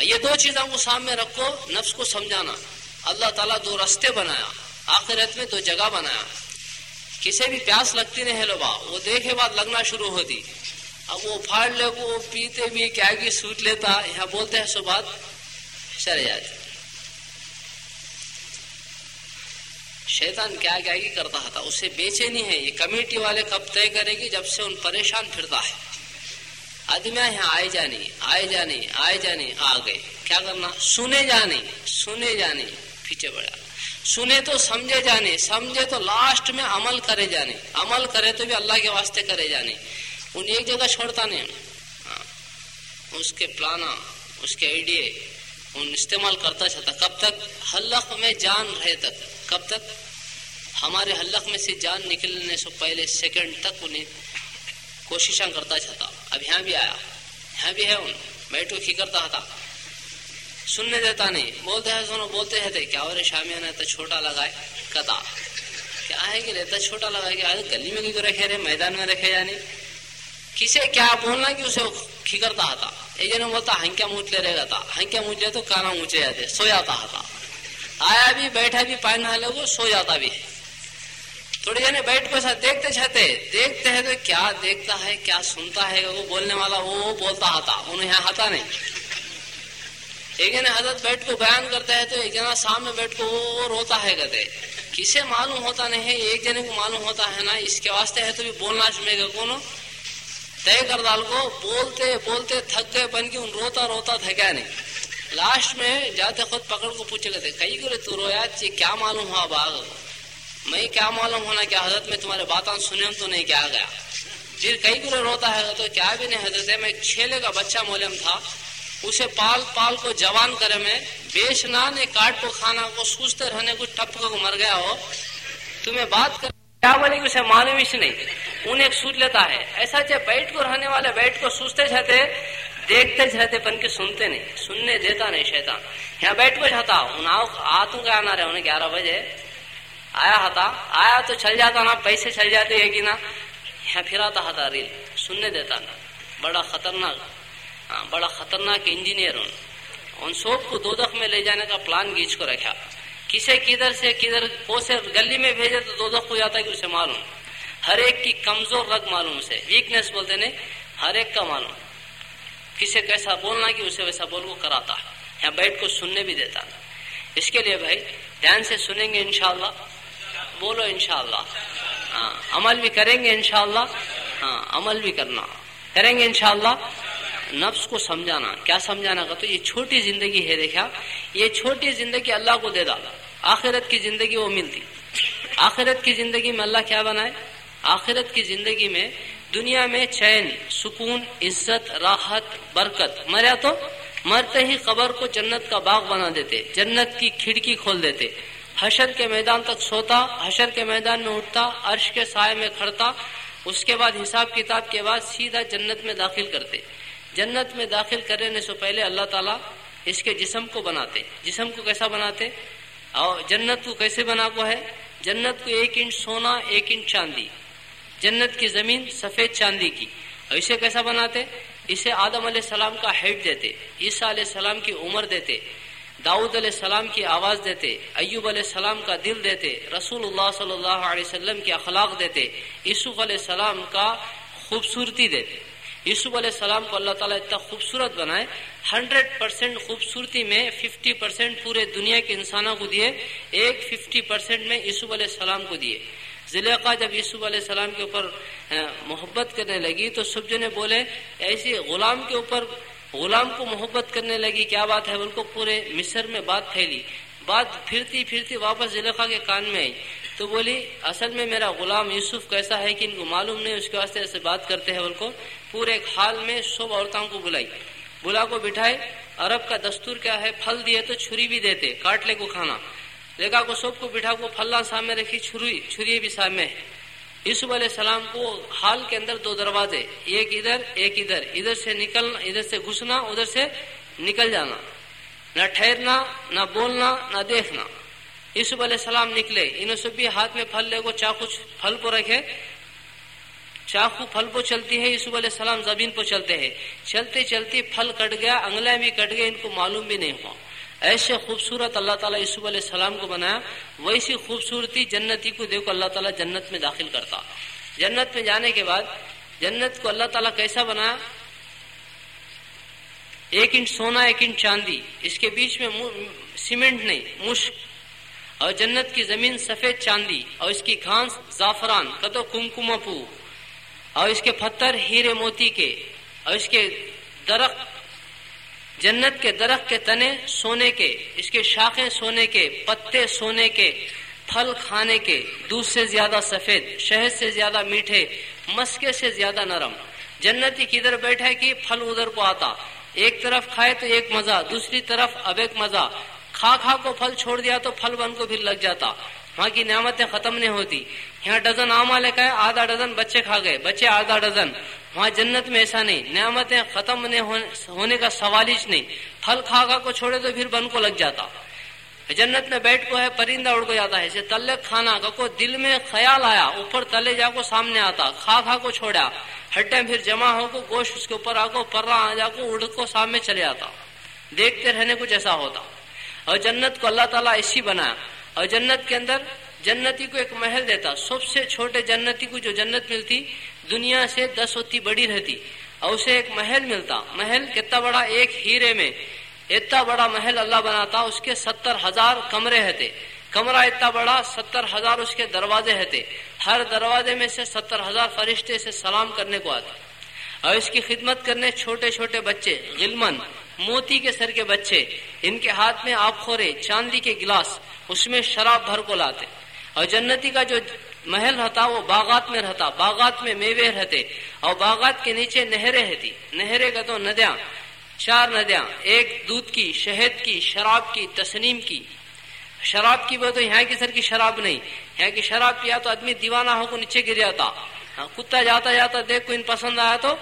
یہ دو چیزوں کو سامنے رکھو، نفس کو سمجھانا۔ اللہ تعالیٰ دو رستے بنایا۔ آخرت میں دو جگہ بنایا۔ کسی بھی پیاس لگتی نہیں ہے لوبا وہ دیکھے بعد لگنا شروع ہوتی اب وہ پھاڑ لے، وہ پیتے بھی کیا کی سوٹ لیتا۔ یہاں بولتے ہیں سو بات چلے جاتی شیطان کیا کیا کی کرتا تھا۔ اسے بیچے نہیں ہے۔ یہ کمیٹی والے کب طے کرے گی؟ جب سے ان پریشان پھرتا ہے۔ آدمی یہاں آئے جانی آئے جانی آئے جانی آ گئے۔ کیا کرنا؟ سنے جانے سنے جانے پیچھے بڑھا۔ سنے تو سمجھے جانے، سمجھے تو لاسٹ میں عمل کرے جانے۔ عمل کرے تو بھی اللہ کے واسطے کرے جانے۔ ان ایک جگہ چھوڑتا نہیں ہاں۔ اس کے پلانا، اس کے آئیڈیے ان استعمال کرتا چاہتا کب تک؟ حلق میں جان رہے تک۔ کب تک؟ ہمارے حلق میں سے جان نکلنے سے پہلے سیکنڈ تک انہیں کوششاں کرتا چاہتا اب یہاں بھی آیا۔ یہاں بھی ہے ان۔ بیٹھو کی کرتا تھا۔ سننے دیتا نہیں۔ بولتے ہیں سنو، بولتے ہیں کیا اور شامیہ نے تو چھوٹا لگائے کتا کیا ہے کہ رہتا چھوٹا لگائے کہ گلی میں کیوں رکھے رہے، میدان میں رکھے جانے کسے کیا بولنا کہ اسے کھکرتا تھا یہ جنہوں بولتا ہنکیا مونچ لے رہے گا ہنکیا مونچ لے تو کانا مونچے جاتے سو جاتا تھا آیا بھی، بیٹھا بھی پہنا لوگ سو جاتا بھی تھوڑی جانے بیٹھ کو ساتھ دیکھتے چھتے، دیکھتے ہیں تو کیا دیکھتا ہے، کیا سنتا ہے، وہ بولنے والا وہ بولتا آتا، انہیں یہاں آتا نہیں۔ ایک جنے حضرت بیٹھ کو بیان کرتا ہے تو ایک جنا سامنے بیٹھ کو وہ روتا ہے کہتے کسے معلوم ہوتا نہیں ہے، ایک جنے کو معلوم ہوتا ہے نا، اس کے واسطے ہے تو بھی بولنا چمے گا کون طے کر ڈال کو، بولتے بولتے تھک گئے بن کے ان روتا روتا تھکا نہیں۔ لاسٹ میں جاتے خود پکڑ کو پوچھے گئے کئی گرے تو رویا کیا معلوم ہوا باغ؟ میں کیا معلوم ہونا کہ حضرت میں تمہارے باتیں سنے تو نہیں کیا گیا۔ پھر کئی گرے روتا ہے تو کیا بھی نہیں، حضرت میں چھیلے کا بچہ مولم تھا۔ اسے پال پال کو جوان کرے میں بیچنا نے کاٹ کو کھانا کو سوچتے رہنے کو ٹپ کو مر گیا ہو۔ تمہیں بات کر کیا بولے کہ اسے معلوم ہی نہیں؟ انہیں ایک سوچ لیتا ہے۔ ایسا جب بیٹھ کو رہنے والے بیٹھ کو سوچتے چاہتے دیکھتے چاہتے پن کے سنتے نہیں۔ سننے دیتا نہیں شیطان۔ یہاں بیٹھ کو چاہتا ہوں آتوں کا آنا رہے انہیں گیارہ بجے۔ آیا ہتا؟ آیا تو چل جاتا نا، پیسے چل جاتے ہے کہ نا یہاں پھر آتا ہتا ریل۔ سننے دیتا نا۔ بڑا خطرناک۔ ہاں، بڑا خطرناک انجینئر ان ان سب کو دو دخ میں لے جانے کا پلان گیچ کو رکھا۔ کسے کدھر سے کدھر کو سے گلی میں بھیجے تو دو دخ کو جاتا ہے کہ اسے معلوم۔ ہر ایک کی کمزور رگ معلوم سے ویکنیس بولتے نہیں، ہر ایک کا معلوم۔ کسے کیسا بولنا کہ اسے ویسا بول کو کراتا ہے۔ یہاں بیٹھ کو سننے بھی دیتا اس کے لیے بھائی، دھیان سے سنیں گے انشاءاللہ۔ بولو انشاءاللہ۔ ہاں عمل بھی کریں گے انشاءاللہ۔ ہاں عمل بھی کرنا۔ کریں گے انشاءاللہ۔ نفس کو سمجھانا۔ کیا سمجھانا کا تو یہ چھوٹی زندگی ہے، دیکھا۔ یہ چھوٹی زندگی اللہ کو دے ڈالا آخرت کی زندگی وہ ملتی۔ آخرت کی زندگی میں اللہ کیا بنائے؟ آخرت کی زندگی میں دنیا میں چین، سکون، عزت، راحت، برکت۔ مریا تو مرتے ہی قبر کو جنت کا باغ بنا دیتے، جنت کی کھڑکی کھول دیتے۔ حشر کے میدان تک سوتا، حشر کے میدان میں اٹھتا، عرش کے سائے میں کھڑتا، اس کے بعد حساب کتاب کے بعد سیدھا جنت میں داخل کرتے۔ جنت میں داخل کرنے سے پہلے اللہ تعالیٰ اس کے جسم کو بناتے جسم کو کیسا بناتے اور جنت کو کیسے بنا کو ہے؟ جنت کو ایک انچ سونا، ایک انچ چاندی۔ جنت کی زمین سفید چاندی کی۔ اور اسے کیسا بناتے اسے آدم علیہ السلام کا ہیڈ دیتے عیسیٰ علیہ السلام کی عمر دیتے داؤد علیہ السلام کی آواز دیتے ایوب علیہ السلام کا دل دیتے رسول اللہ صلی اللہ علیہ وسلم کی اخلاق دیتے یسوف علیہ السلام کا خوبصورتی دیتے یوسف علیہ السلام کو اللہ تعالیٰ اتنا خوبصورت بنائے، ہنڈریڈ پرسینٹ خوبصورتی میں، ففٹی پرسینٹ پورے دنیا کے انسانوں کو دیے، ایک ففٹی پرسینٹ میں یوسف علیہ السلام کو دیے۔ ذلقہ جب یوسف علیہ السلام کے اوپر محبت کرنے لگی تو سب جنے بولے، ایسی غلام کے اوپر، غلام کو محبت کرنے لگی، کیا بات ہے؟ ان کو پورے مصر میں بات پھیلی۔ بات پھرتی پھرتی واپس ذلقہ کے کان میں آئی۔ تو بولی، اصل میں میرا غلام یوسف کیسا ہے کہ ان کو معلوم نہیں، اس کے واسطے ایسے بات کرتے ہیں ان کو پورے حال میں سب عورتوں کو بلائی۔ بلا کو بٹھائے، عرب کا دستور کیا ہے، پھل دیے تو چھری بھی دیتے کاٹ لے کو کھانا۔ دیکھا کو سب کو بٹھا کو پھلا سامنے رکھی، چھری چھری بھی سامنے۔ ہے یوسف علیہ السلام کو حال کے اندر دو دروازے، ایک ادھر ایک ادھر۔ ادھر سے نکلنا، ادھر سے گھسنا، ادھر سے نکل جانا۔ نہ ٹھہرنا، نہ بولنا، نہ دیکھنا۔ یوسف علیہ السلام نکلے، انہوں سے بھی ہاتھ میں پھل لے کو چاقو پھل کو رکھے۔ چاقو پھل پہ چلتی ہے، یوسف علیہ السلام زمین پہ چلتے ہیں۔ چلتے چلتے پھل کٹ گیا انگلے بھی کٹ گئے، ان کو معلوم بھی نہیں ہوا۔ ایسے خوبصورت اللہ تعالیٰ یوسف علیہ السلام کو بنایا۔ ویسی خوبصورتی جنتی کو دیکھو، اللہ تعالیٰ جنت میں داخل کرتا۔ جنت میں جانے کے بعد جنت کو اللہ تعالیٰ کیسا بنایا؟ ایک انچ سونا، ایک انچ چاندی، اس کے بیچ میں سیمنٹ نہیں، مشک۔ اور جنت کی زمین سفید چاندی، اور اس کی گھاس زعفران کدو کمکم پو اور اس کے پتھر ہیرے موتی کے۔ اور اس کے درخت، جنت کے درخت کے تنے سونے کے۔ اس کے شاخیں سونے کے، پتے سونے کے۔ پھل کھانے کے۔ دودھ سے زیادہ سفید، شہد سے زیادہ میٹھے، مسکے سے زیادہ نرم۔ جنتی کدھر بیٹھے کہ پھل ادھر کو آتا۔ ایک طرف کھائے تو ایک مزہ، دوسری طرف اب ایک مزہ۔ کھا کھا کو پھل چھوڑ دیا تو پھل بن کو پھر لگ جاتا۔ وہاں کی نعمتیں ختم نہیں ہوتی۔ یہاں ڈزن آما لے کا آدھا ڈزن بچے کھا گئے، بچے آدھا ڈزن۔ وہاں جنت میں ایسا نہیں، نعمتیں ختم نہیں ہونے کا سوال نہیں۔ پھل کھا کھا کو چھوڑے تو پھر بن کو لگ جاتا۔ جنت میں بیٹھ کو ہے، پرندہ اڑ کو جاتا ہے تلے کھانا کو دل میں خیال آیا، اوپر تلے جا کو سامنے آتا، کھا کھا کو چھوڑا ہٹے پھر جمع ہو کو گوشت اس کے اوپر آ کو پرا آ جا کو، اڑ کو سامنے چلے آتا۔ دیکھتے رہنے کچھ ایسا ہوتا۔ اور جنت کو اللہ تعالیٰ ایسی بنایا۔ اور جنت کے اندر جنتی کو ایک محل دیتا۔ سب سے چھوٹے جنتی کو جو جنت ملتی، دنیا سے دس ہوتی بڑی رہتی۔ اور اسے ایک محل ملتا۔ محل کتنا بڑا؟ ایک ہیرے میں۔ اتنا بڑا محل اللہ بناتا اس کے ستر ہزار کمرے رہتے کمرہ اتنا بڑا، ستر ہزار اس کے دروازے رہتے ہر دروازے میں سے ستر ہزار فرشتے سے سلام کرنے کو آتے۔ اور اس کی خدمت کرنے چھوٹے چھوٹے بچے، غلمن، موتی کے سر کے بچے، ان کے ہاتھ میں آپ خورے، چاندی کے گلاس، اس میں شراب بھر کو لاتے۔ اور جنتی کا جو محل رہتا وہ باغات میں رہتا۔ باغات میں میوے رہتے۔ اور باغات کے نیچے نہریں رہتی نہریں کا تو ندیاں۔ چار ندیاں ایک دودھ کی شہد کی شراب کی تسنیم کی۔ شراب کی بات یہاں کی سر کی شراب نہیں۔ یہاں کی شراب پیا تو آدمی دیوانہ ہو کو نیچے گر جاتا۔ ہاں، کتا جاتا جاتا دیکھ کو ان پسند آیا تو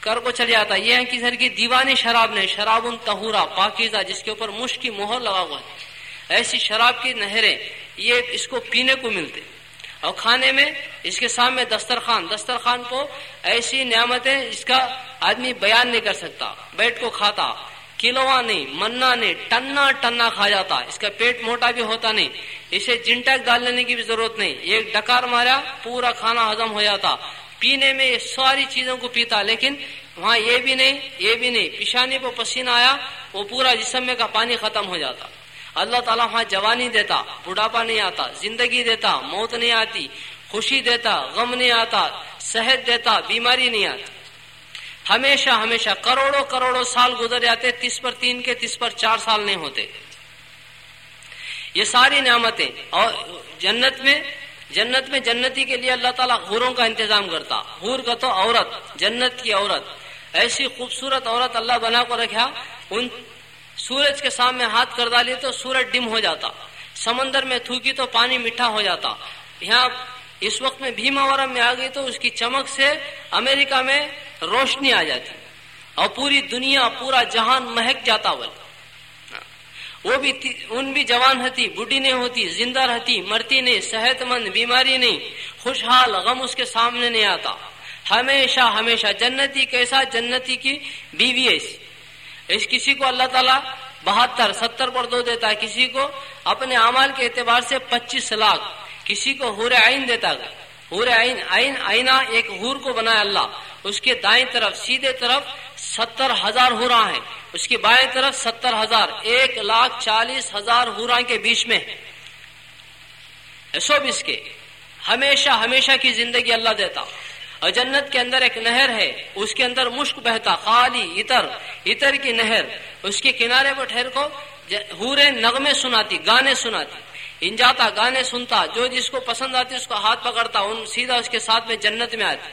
کر کو چل جاتا۔ یہ کی سر کی دیوانی شراب نہیں شراب ان تہورا پاکیزہ جس کے اوپر مشک کی مہر لگا ہوا ہے۔ ایسی شراب کی نہریں یہ اس کو پینے کو ملتے۔ اور کھانے میں اس کے سامنے دسترخوان دسترخوان کو ایسی نعمتیں اس کا آدمی بیان نہیں کر سکتا بیٹھ کو کھاتا، کلوا نہیں، منا نہیں، ٹنا ٹنا کھا جاتا، اس کا پیٹ موٹا بھی ہوتا نہیں، اسے جنٹک ڈال لینے کی بھی ضرورت نہیں، ایک ڈکار مارا، پورا کھانا ہزم ہو جاتا، پینے میں یہ ساری چیزوں کو پیتا، لیکن وہاں یہ بھی نہیں، یہ بھی نہیں، پیشانی پہ پسینہ آیا، وہ پورا جسم میں کا پانی ختم ہو جاتا۔ اللہ تعالیٰ وہاں جوانی دیتا، بڑھاپا نہیں آتا، زندگی دیتا، موت نہیں آتی، خوشی دیتا، غم نہیں آتا، صحت دیتا، بیماری نہیں آتی۔ ہمیشہ ہمیشہ کروڑوں کروڑوں سال گزر جاتے تیس پر تین کے، تیس پر چار سال نہیں ہوتے۔ یہ ساری نعمتیں، اور جنت میں جنت میں جنتی کے لیے اللہ تعالیٰ غوروں کا انتظام کرتا۔ غور کا تو عورت، جنت کی عورت۔ ایسی خوبصورت عورت اللہ بنا کو رکھا، ان سورج کے سامنے ہاتھ کر ڈالی تو سورج ڈم ہو جاتا، سمندر میں تھوکی تو پانی میٹھا ہو جاتا۔ یہاں اس وقت میں بھیما ورم میں آ گئی تو اس کی چمک سے امریکہ میں روشنی آ جاتی۔ اور پوری دنیا، پورا جہان مہک جاتا بول وہ بھی ان بھی جوان رہتی بڈی نہیں ہوتی، زندہ رہتی، مرتی نہیں صحت مند بیماری نہیں، خوشحال، غم اس کے سامنے نہیں آتا۔ ہمیشہ ہمیشہ جنتی، کیسا جنتی کی بیوی ایسی اس کسی کو اللہ تعالیٰ بہتر، ستر پر دو دیتا ہے، کسی کو اپنے اعمال کے اعتبار سے پچیس لاکھ، کسی کو حور عین دیتا ہے۔ حور عین عین آئینہ ایک حور کو بنایا اللہ۔ اس کے دائیں طرف، سیدھے طرف ستر ہزار ہورا ہیں۔ اس کی بائیں طرف ستر ہزار، ایک لاکھ چالیس ہزار ہورا کے بیچ میں۔ سو اس کے۔ ہمیشہ ہمیشہ کی زندگی اللہ دیتا۔ اور جنت کے اندر ایک نہر ہے، اس کے اندر مشک بہتا، خالی اتر اتر کی نہر۔ اس کے کنارے پر ٹھہر کو ہورے نغمے سناتی، گانے سناتی۔ ان جاتا، گانے سنتا، جو جس کو پسند آتی اس کو ہاتھ پکڑتا، ان سیدھا اس کے ساتھ میں جنت میں آتی۔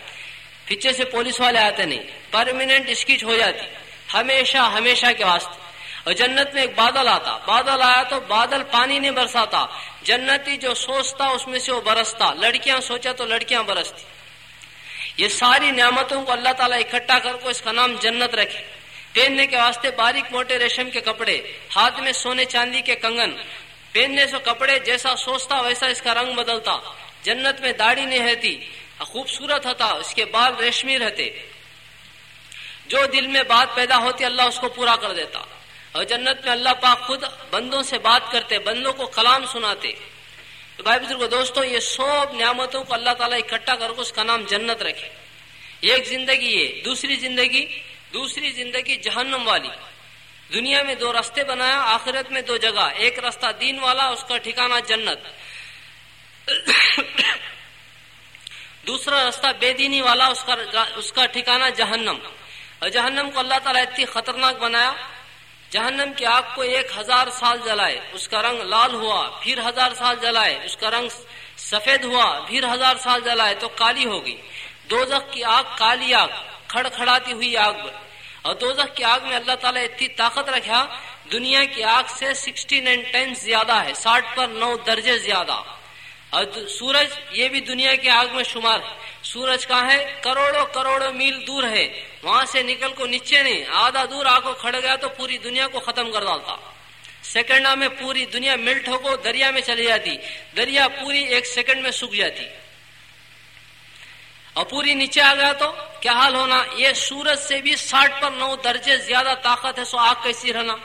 پیچھے سے پولیس والے آتے نہیں پرماننٹ اسکیچ ہو جاتی۔ ہمیشہ ہمیشہ کے واسطے۔ اور جنت میں ایک بادل آتا، بادل آیا تو بادل پانی نہیں برساتا۔ جنتی جو سوچتا، اس میں سے وہ برستا۔ لڑکیاں سوچا تو لڑکیاں برستی۔ یہ ساری نعمتوں کو اللہ تعالیٰ اکٹھا کر کو اس کا نام جنت رکھے۔ پہننے کے واسطے باریک موٹے ریشم کے کپڑے، ہاتھ میں سونے چاندی کے کنگن۔ پہننے سے کپڑے جیسا سوچتا ویسا اس کا رنگ بدلتا۔ جنت میں داڑھی نہیں رہتی، خوبصورت ہوتا، اس کے بال ریشمی رہتے۔ جو دل میں بات پیدا ہوتی، اللہ اس کو پورا کر دیتا۔ اور جنت میں اللہ پاک خود بندوں سے بات کرتے، بندوں کو کلام سناتے۔ تو بھائی بزرگ دوستوں یہ سب نعمتوں کو اللہ تعالیٰ اکٹھا کر کے اس کا نام جنت رکھے۔ ایک زندگی یہ، دوسری زندگی دوسری زندگی جہنم والی۔ دنیا میں دو رستے بنایا، آخرت میں دو جگہ۔ ایک رستہ دین والا، اس کا ٹھکانہ جنت۔ دوسرا رستہ بے دینی والا، اس کا اس کا ٹھکانہ جہنم۔ اور جہنم کو اللہ تعالیٰ اتنی خطرناک بنایا جہنم کی آگ کو ایک ہزار سال جلائے، اس کا رنگ لال ہوا، پھر ہزار سال جلائے، اس کا رنگ سفید ہوا، پھر ہزار سال جلائے تو کالی ہوگی۔ دوزخ کی آگ کالی آگ کھڑ کھڑاتی ہوئی آگ۔ اور دوزخ کی آگ میں اللہ تعالیٰ اتنی طاقت رکھا، دنیا کی آگ سے سکسٹی نائن ٹین زیادہ ہے، ساٹھ پر نو درجے زیادہ۔ اور سورج یہ بھی دنیا کی آگ میں شمار ہے۔ سورج کہاں ہے؟ کروڑوں کروڑوں میل دور ہے۔ وہاں سے نکل کو نیچے نہیں، آدھا دور آ کو کھڑ گیا تو پوری دنیا کو ختم کر ڈالتا۔ سیکنڈ میں پوری دنیا ملٹ ہو کو دریا میں چلی جاتی۔ دریا پوری ایک سیکنڈ میں سوکھ جاتی۔ اور پوری نیچے آ گیا تو کیا حال ہونا؟ یہ سورج سے بھی ساٹھ پر نو درجے زیادہ طاقت ہے، سو آگ کیسی رہنا؟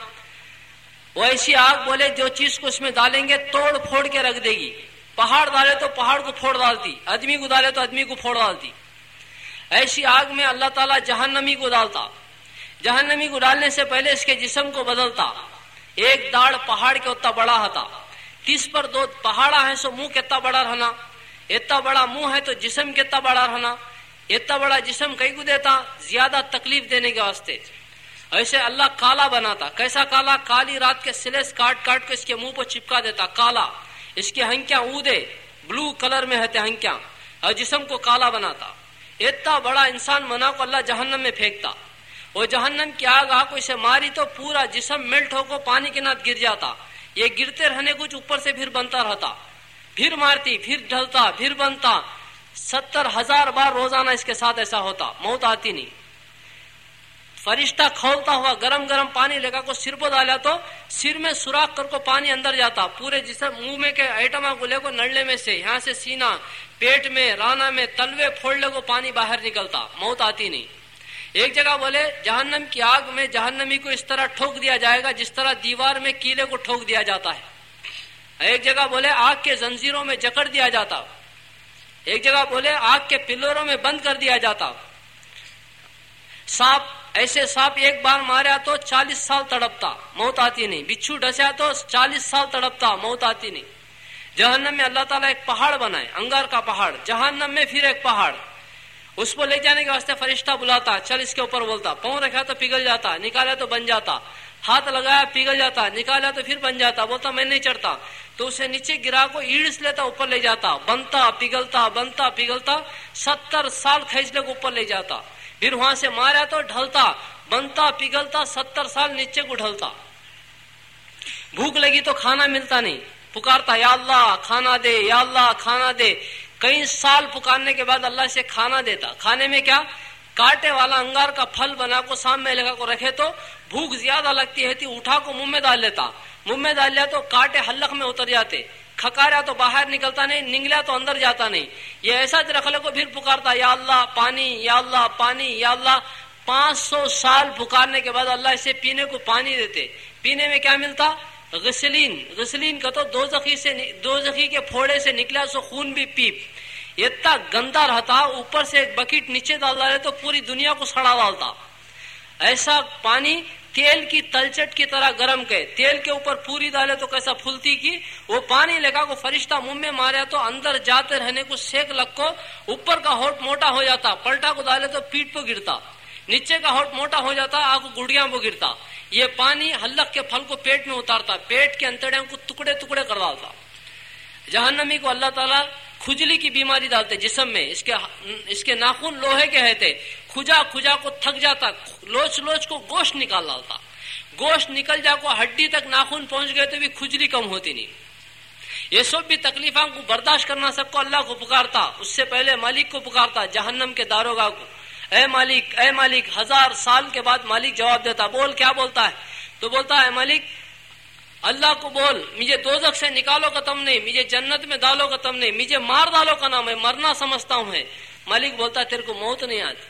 وہ ایسی آگ بولے جو چیز کو اس میں ڈالیں گے، توڑ پھوڑ کے رکھ دے گی۔ پہاڑ ڈالے تو پہاڑ کو پھوڑ ڈالتی، آدمی کو ڈالے تو آدمی کو پھوڑ ڈالتی۔ ایسی آگ میں اللہ تعالیٰ جہنمی کو ڈالتا۔ جہنمی کو ڈالنے سے پہلے اس کے جسم کو بدلتا۔ ایک داڑ پہاڑ کے اتنا بڑا ہوتا۔ تیس پر دو پہاڑا ہے سو منہ کتنا بڑا رہنا۔ اتنا بڑا منہ ہے تو جسم کتنا بڑا رہنا۔ اتنا بڑا جسم کئی کو دیتا؟ زیادہ تکلیف دینے کے واسطے۔ ایسے اللہ کالا بناتا۔ کیسا کالا؟ کالی رات کے سلیس کاٹ کاٹ کے اس کے منہ پر چپکا دیتا، کالا۔ اس کی ہنکیاں اودے بلو کلر میں ہوتے ہنکیاں۔ اور جسم کو کالا بناتا۔ اتنا بڑا انسان منا کو اللہ جہنم میں پھینکتا۔ وہ جہنم کی آگ آ کو اسے ماری تو پورا جسم ملٹ ہو کو پانی کے نات گر جاتا۔ یہ گرتے رہنے کچھ اوپر سے پھر بنتا رہتا۔ پھر مارتی، پھر ڈھلتا، پھر بنتا۔ ستر ہزار بار روزانہ اس کے ساتھ ایسا ہوتا۔ موت آتی نہیں۔ فرشتہ کھولتا ہوا گرم گرم پانی لے کو سر پہ ڈالا تو سر میں سوراخ کر کو پانی اندر جاتا۔ پورے جسم منہ میں کے آئٹم کو لے کو نڑنے میں سے، یہاں سے سینا پیٹ میں رانا میں، تلوے پھوڑنے کو پانی باہر نکلتا۔ موت آتی نہیں۔ ایک جگہ بولے، جہنم کی آگ میں جہنمی کو اس طرح ٹھوک دیا جائے گا جس طرح دیوار میں کیلے کو ٹھوک دیا جاتا ہے۔ ایک جگہ بولے، آگ کے زنجیروں میں جکڑ دیا جاتا۔ ایک جگہ بولے، آگ کے پلروں میں بند کر دیا جاتا۔ سانپ ایسے سانپ ایک بار ماریا تو چالیس سال تڑپتا، موت آتی نہیں۔ بچھو ڈسیا تو چالیس سال تڑپتا، موت آتی نہیں۔ جہنم میں اللہ تعالیٰ ایک پہاڑ بنائے، انگار کا پہاڑ۔ جہنم میں پھر ایک پہاڑ۔ اس کو لے جانے کے واسطے فرشتہ بلاتا، چل اس کے اوپر بولتا۔ پاؤں رکھا تو پگھل جاتا، نکالا تو بن جاتا۔ ہاتھ لگایا پگھل جاتا، نکالا تو پھر بن جاتا۔ بولتا میں نہیں چڑھتا۔ تو اسے نیچے گرا کو ایڑس لیتا، اوپر لے جاتا۔ بنتا، پگھلتا بنتا، پگھلتا۔ ستر سال کھینچ لے کو اوپر لے جاتا۔ پھر وہاں سے مارا تو ڈھلتا، بنتا، پگھلتا، ستر سال نیچے کو ڈھلتا۔ بھوک لگی تو کھانا ملتا نہیں، پکارتا، یا اللہ، کھانا دے، یا اللہ، کھانا دے۔ کئی سال پکارنے کے بعد اللہ سے کھانا دیتا۔ کھانے میں کیا؟ کاٹے والا انگار کا پھل بنا کو سامنے لگا کو رکھے تو بھوک زیادہ لگتی ہے اٹھا کو منہ میں ڈال لیتا۔ منہ میں ڈال لیا تو کاٹے حلق میں اتر جاتے۔ کھکارا تو باہر نکلتا نہیں نگلا تو اندر جاتا نہیں۔ یہ ایسا رکھلے کو پھر پکارتا، یا اللہ پانی، یا اللہ پانی، یا اللہ پانچ سو سال پکارنے کے بعد اللہ اسے پینے کو پانی دیتے۔ پینے میں کیا ملتا؟ غسلین۔ غسلین کا تو دو زخی سے دو زخی کے پھوڑے سے نکلا، سو خون بھی پیپ۔ اتنا گندا رہتا، اوپر سے ایک بکیٹ نیچے ڈال ڈالے تو پوری دنیا کو سڑا ڈالتا۔ ایسا پانی تیل کی تلچٹ کی طرح گرم کے تیل کے اوپر پوری ڈالے تو کیسا پھولتی کی؟ وہ پانی لگا کو فرشتہ منہ میں ماریا تو اندر جاتے رہنے کو سیک لگ کو اوپر کا ہوٹ موٹا ہو جاتا، پلٹا کو ڈالے تو پیٹ پہ گرتا۔ نیچے کا ہوٹ موٹا ہو جاتا، آگ گڑیاں پہ گرتا۔ یہ پانی حلق کے پھل کو پیٹ میں اتارتا، پیٹ کے انتڑے کو ٹکڑے ٹکڑے کر ڈالتا۔ جہنمی کو اللہ تعالیٰ کھجلی کی بیماری ڈالتے جسم میں، اس کے اس کے ناخن لوہے کے رہتے کھجا کھجا کو تھک جاتا، لوچ لوچ کو گوشت نکال ڈالتا۔ گوشت نکل جا کو ہڈی تک ناخن پہنچ گئے تو بھی کھجلی کم ہوتی نہیں۔ یہ سب بھی تکلیفوں کو برداشت کرنا سب کو اللہ کو پکارتا۔ اس سے پہلے مالک کو پکارتا، جہنم کے داروگاہ کو۔ اے مالک اے مالک، ہزار سال کے بعد مالک جواب دیتا، بول کیا بولتا ہے؟ تو بولتا ہے مالک اللہ کو بول، مجھے دو سے نکالو کا تم نہیں مجھے جنت میں ڈالو کا تم نہیں مجھے مار ڈالو کا نام ہے، مرنا سمجھتا ہوں ہے مالک بولتا ہے، تیرے کو موت نہیں آتی۔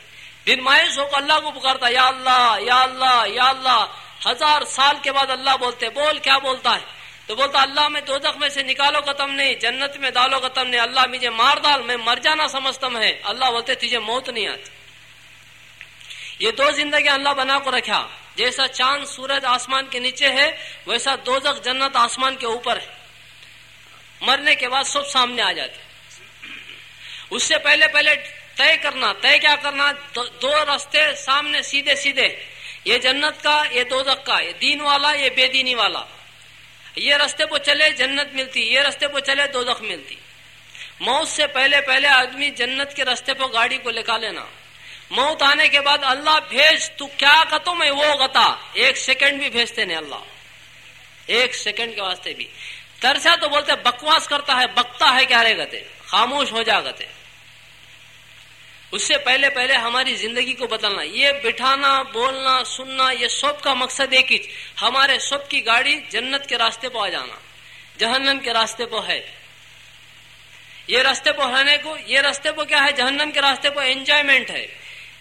دن مایوس ہو کر اللہ کو پکارتا یا اللہ یا اللہ یا اللہ۔ ہزار سال کے بعد اللہ بولتے بول کیا بولتا ہے؟ تو بولتا اللہ میں دو میں سے نکالو کا تم نہیں جنت میں ڈالو کا تم نہیں اللہ مجھے مار ڈال، میں مر جانا سمجھتا ہوں ہے اللہ بولتے تجھے موت نہیں آتی۔ یہ دو زندگی اللہ بنا کو رکھا۔ جیسا چاند سورج آسمان کے نیچے ہے، ویسا دو جنت آسمان کے اوپر ہے۔ مرنے کے بعد سب سامنے آ جاتے۔ اس سے پہلے پہلے طے کرنا، طے کیا کرنا؟ دو رستے سامنے سیدھے سیدھے۔ یہ جنت کا، یہ دو کا، یہ دین والا، یہ بے دینی والا۔ یہ رستے پہ چلے جنت ملتی، یہ رستے پہ چلے دو ملتی۔ موت سے پہلے پہلے آدمی جنت کے رستے پہ گاڑی کو لکھا لینا۔ موت آنے کے بعد اللہ بھیج، تو کیا کہتا میں وہ گتا ایک سیکنڈ بھی بھیجتے نہیں اللہ۔ ایک سیکنڈ کے واسطے بھی۔ ترسا تو بولتے بکواس کرتا ہے، بکتا ہے کیا رہے گتے خاموش ہو جا گتے اس سے پہلے پہلے ہماری زندگی کو بدلنا۔ یہ بٹھانا، بولنا، سننا، یہ سب کا مقصد ایک ہی۔ ہمارے سب کی گاڑی جنت کے راستے پہ آ جانا۔ جہنم کے راستے پہ ہے۔ یہ راستے پہ رہنے کو، یہ راستے پہ کیا ہے؟ جہنم کے راستے پہ انجوائمنٹ ہے۔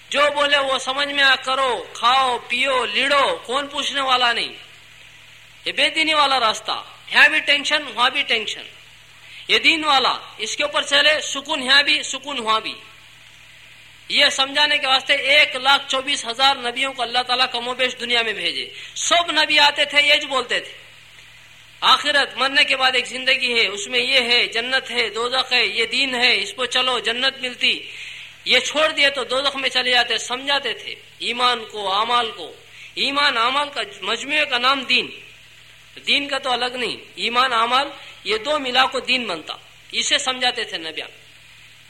جو بولے وہ سمجھ میں آ کرو، کھاؤ، پیو، لیڑو، کون پوچھنے والا نہیں۔ یہ بے دینی والا راستہ۔ یہاں بھی ٹینشن، وہاں بھی ٹینشن۔ یہ دین والا، اس کے اوپر چلے، سکون یہاں بھی، سکون وہاں بھی۔ یہ سمجھانے کے واسطے ایک لاکھ چوبیس ہزار نبیوں کو اللہ تعالیٰ کم و بیش دنیا میں بھیجے۔ سب نبی آتے تھے، یہ بولتے تھے۔ آخرت، مرنے کے بعد ایک زندگی ہے، اس میں یہ ہے، جنت ہے، دوزخ ہے، یہ دین ہے، اس کو چلو، جنت ملتی۔ یہ چھوڑ دیے تو دوزخ میں چلے جاتے، سمجھاتے تھے۔ ایمان کو امال کو۔ ایمان امال کا مجموعے کا نام دین۔ دین کا تو الگ نہیں۔ ایمان امال یہ دو ملا کو دین بنتا۔ اسے سمجھاتے تھے نبیا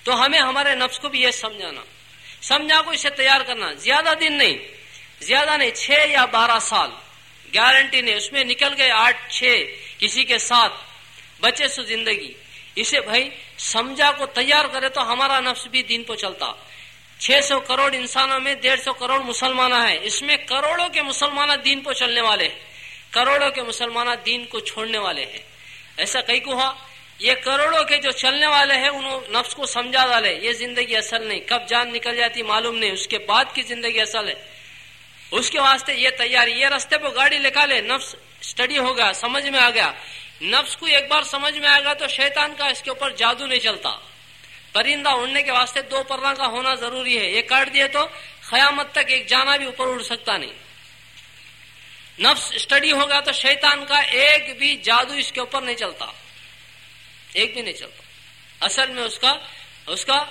تو ہمیں، ہمارے نفس کو بھی یہ سمجھانا۔ سمجھا کو اسے تیار کرنا۔ زیادہ دن نہیں۔ زیادہ نہیں، چھ یا بارہ سال۔ گارنٹی نہیں۔ اس میں نکل گئے آٹھ، چھ کسی کے ساتھ۔ بچے سو زندگی۔ اسے بھائی سمجھا کو تیار کرے تو ہمارا نفس بھی دین پہ چلتا۔ چھ سو کروڑ انسانوں میں ڈیڑھ سو کروڑ مسلمان ہیں۔ اس میں کروڑوں کے مسلمان دین پہ چلنے والے ہیں۔ کروڑوں کے مسلمان دین کو چھوڑنے والے ہیں۔ ایسا کئی کو ہوا یہ کروڑوں کے جو چلنے والے ہیں، انہوں نفس کو سمجھا ڈالے۔ یہ زندگی اصل نہیں۔ کب جان نکل جاتی معلوم نہیں۔ اس کے بعد کی زندگی اصل ہے۔ اس کے واسطے یہ تیاری، یہ رستے پہ گاڑی نکالے، نفس اسٹڈی ہو گیا، سمجھ میں آ گیا۔ نفس کو ایک بار سمجھ میں آئے گا تو شیطان کا اس کے اوپر جادو نہیں چلتا۔ پرندہ اڑنے کے واسطے دو پرنا کا ہونا ضروری ہے۔ یہ کاٹ دیے تو قیامت تک ایک جانا بھی اوپر اڑ سکتا نہیں۔ نفس اسٹڈی ہوگا تو شیطان کا ایک بھی جادو اس کے اوپر نہیں چلتا۔ ایک بھی نہیں چلتا۔ اصل میں اس کا اس کا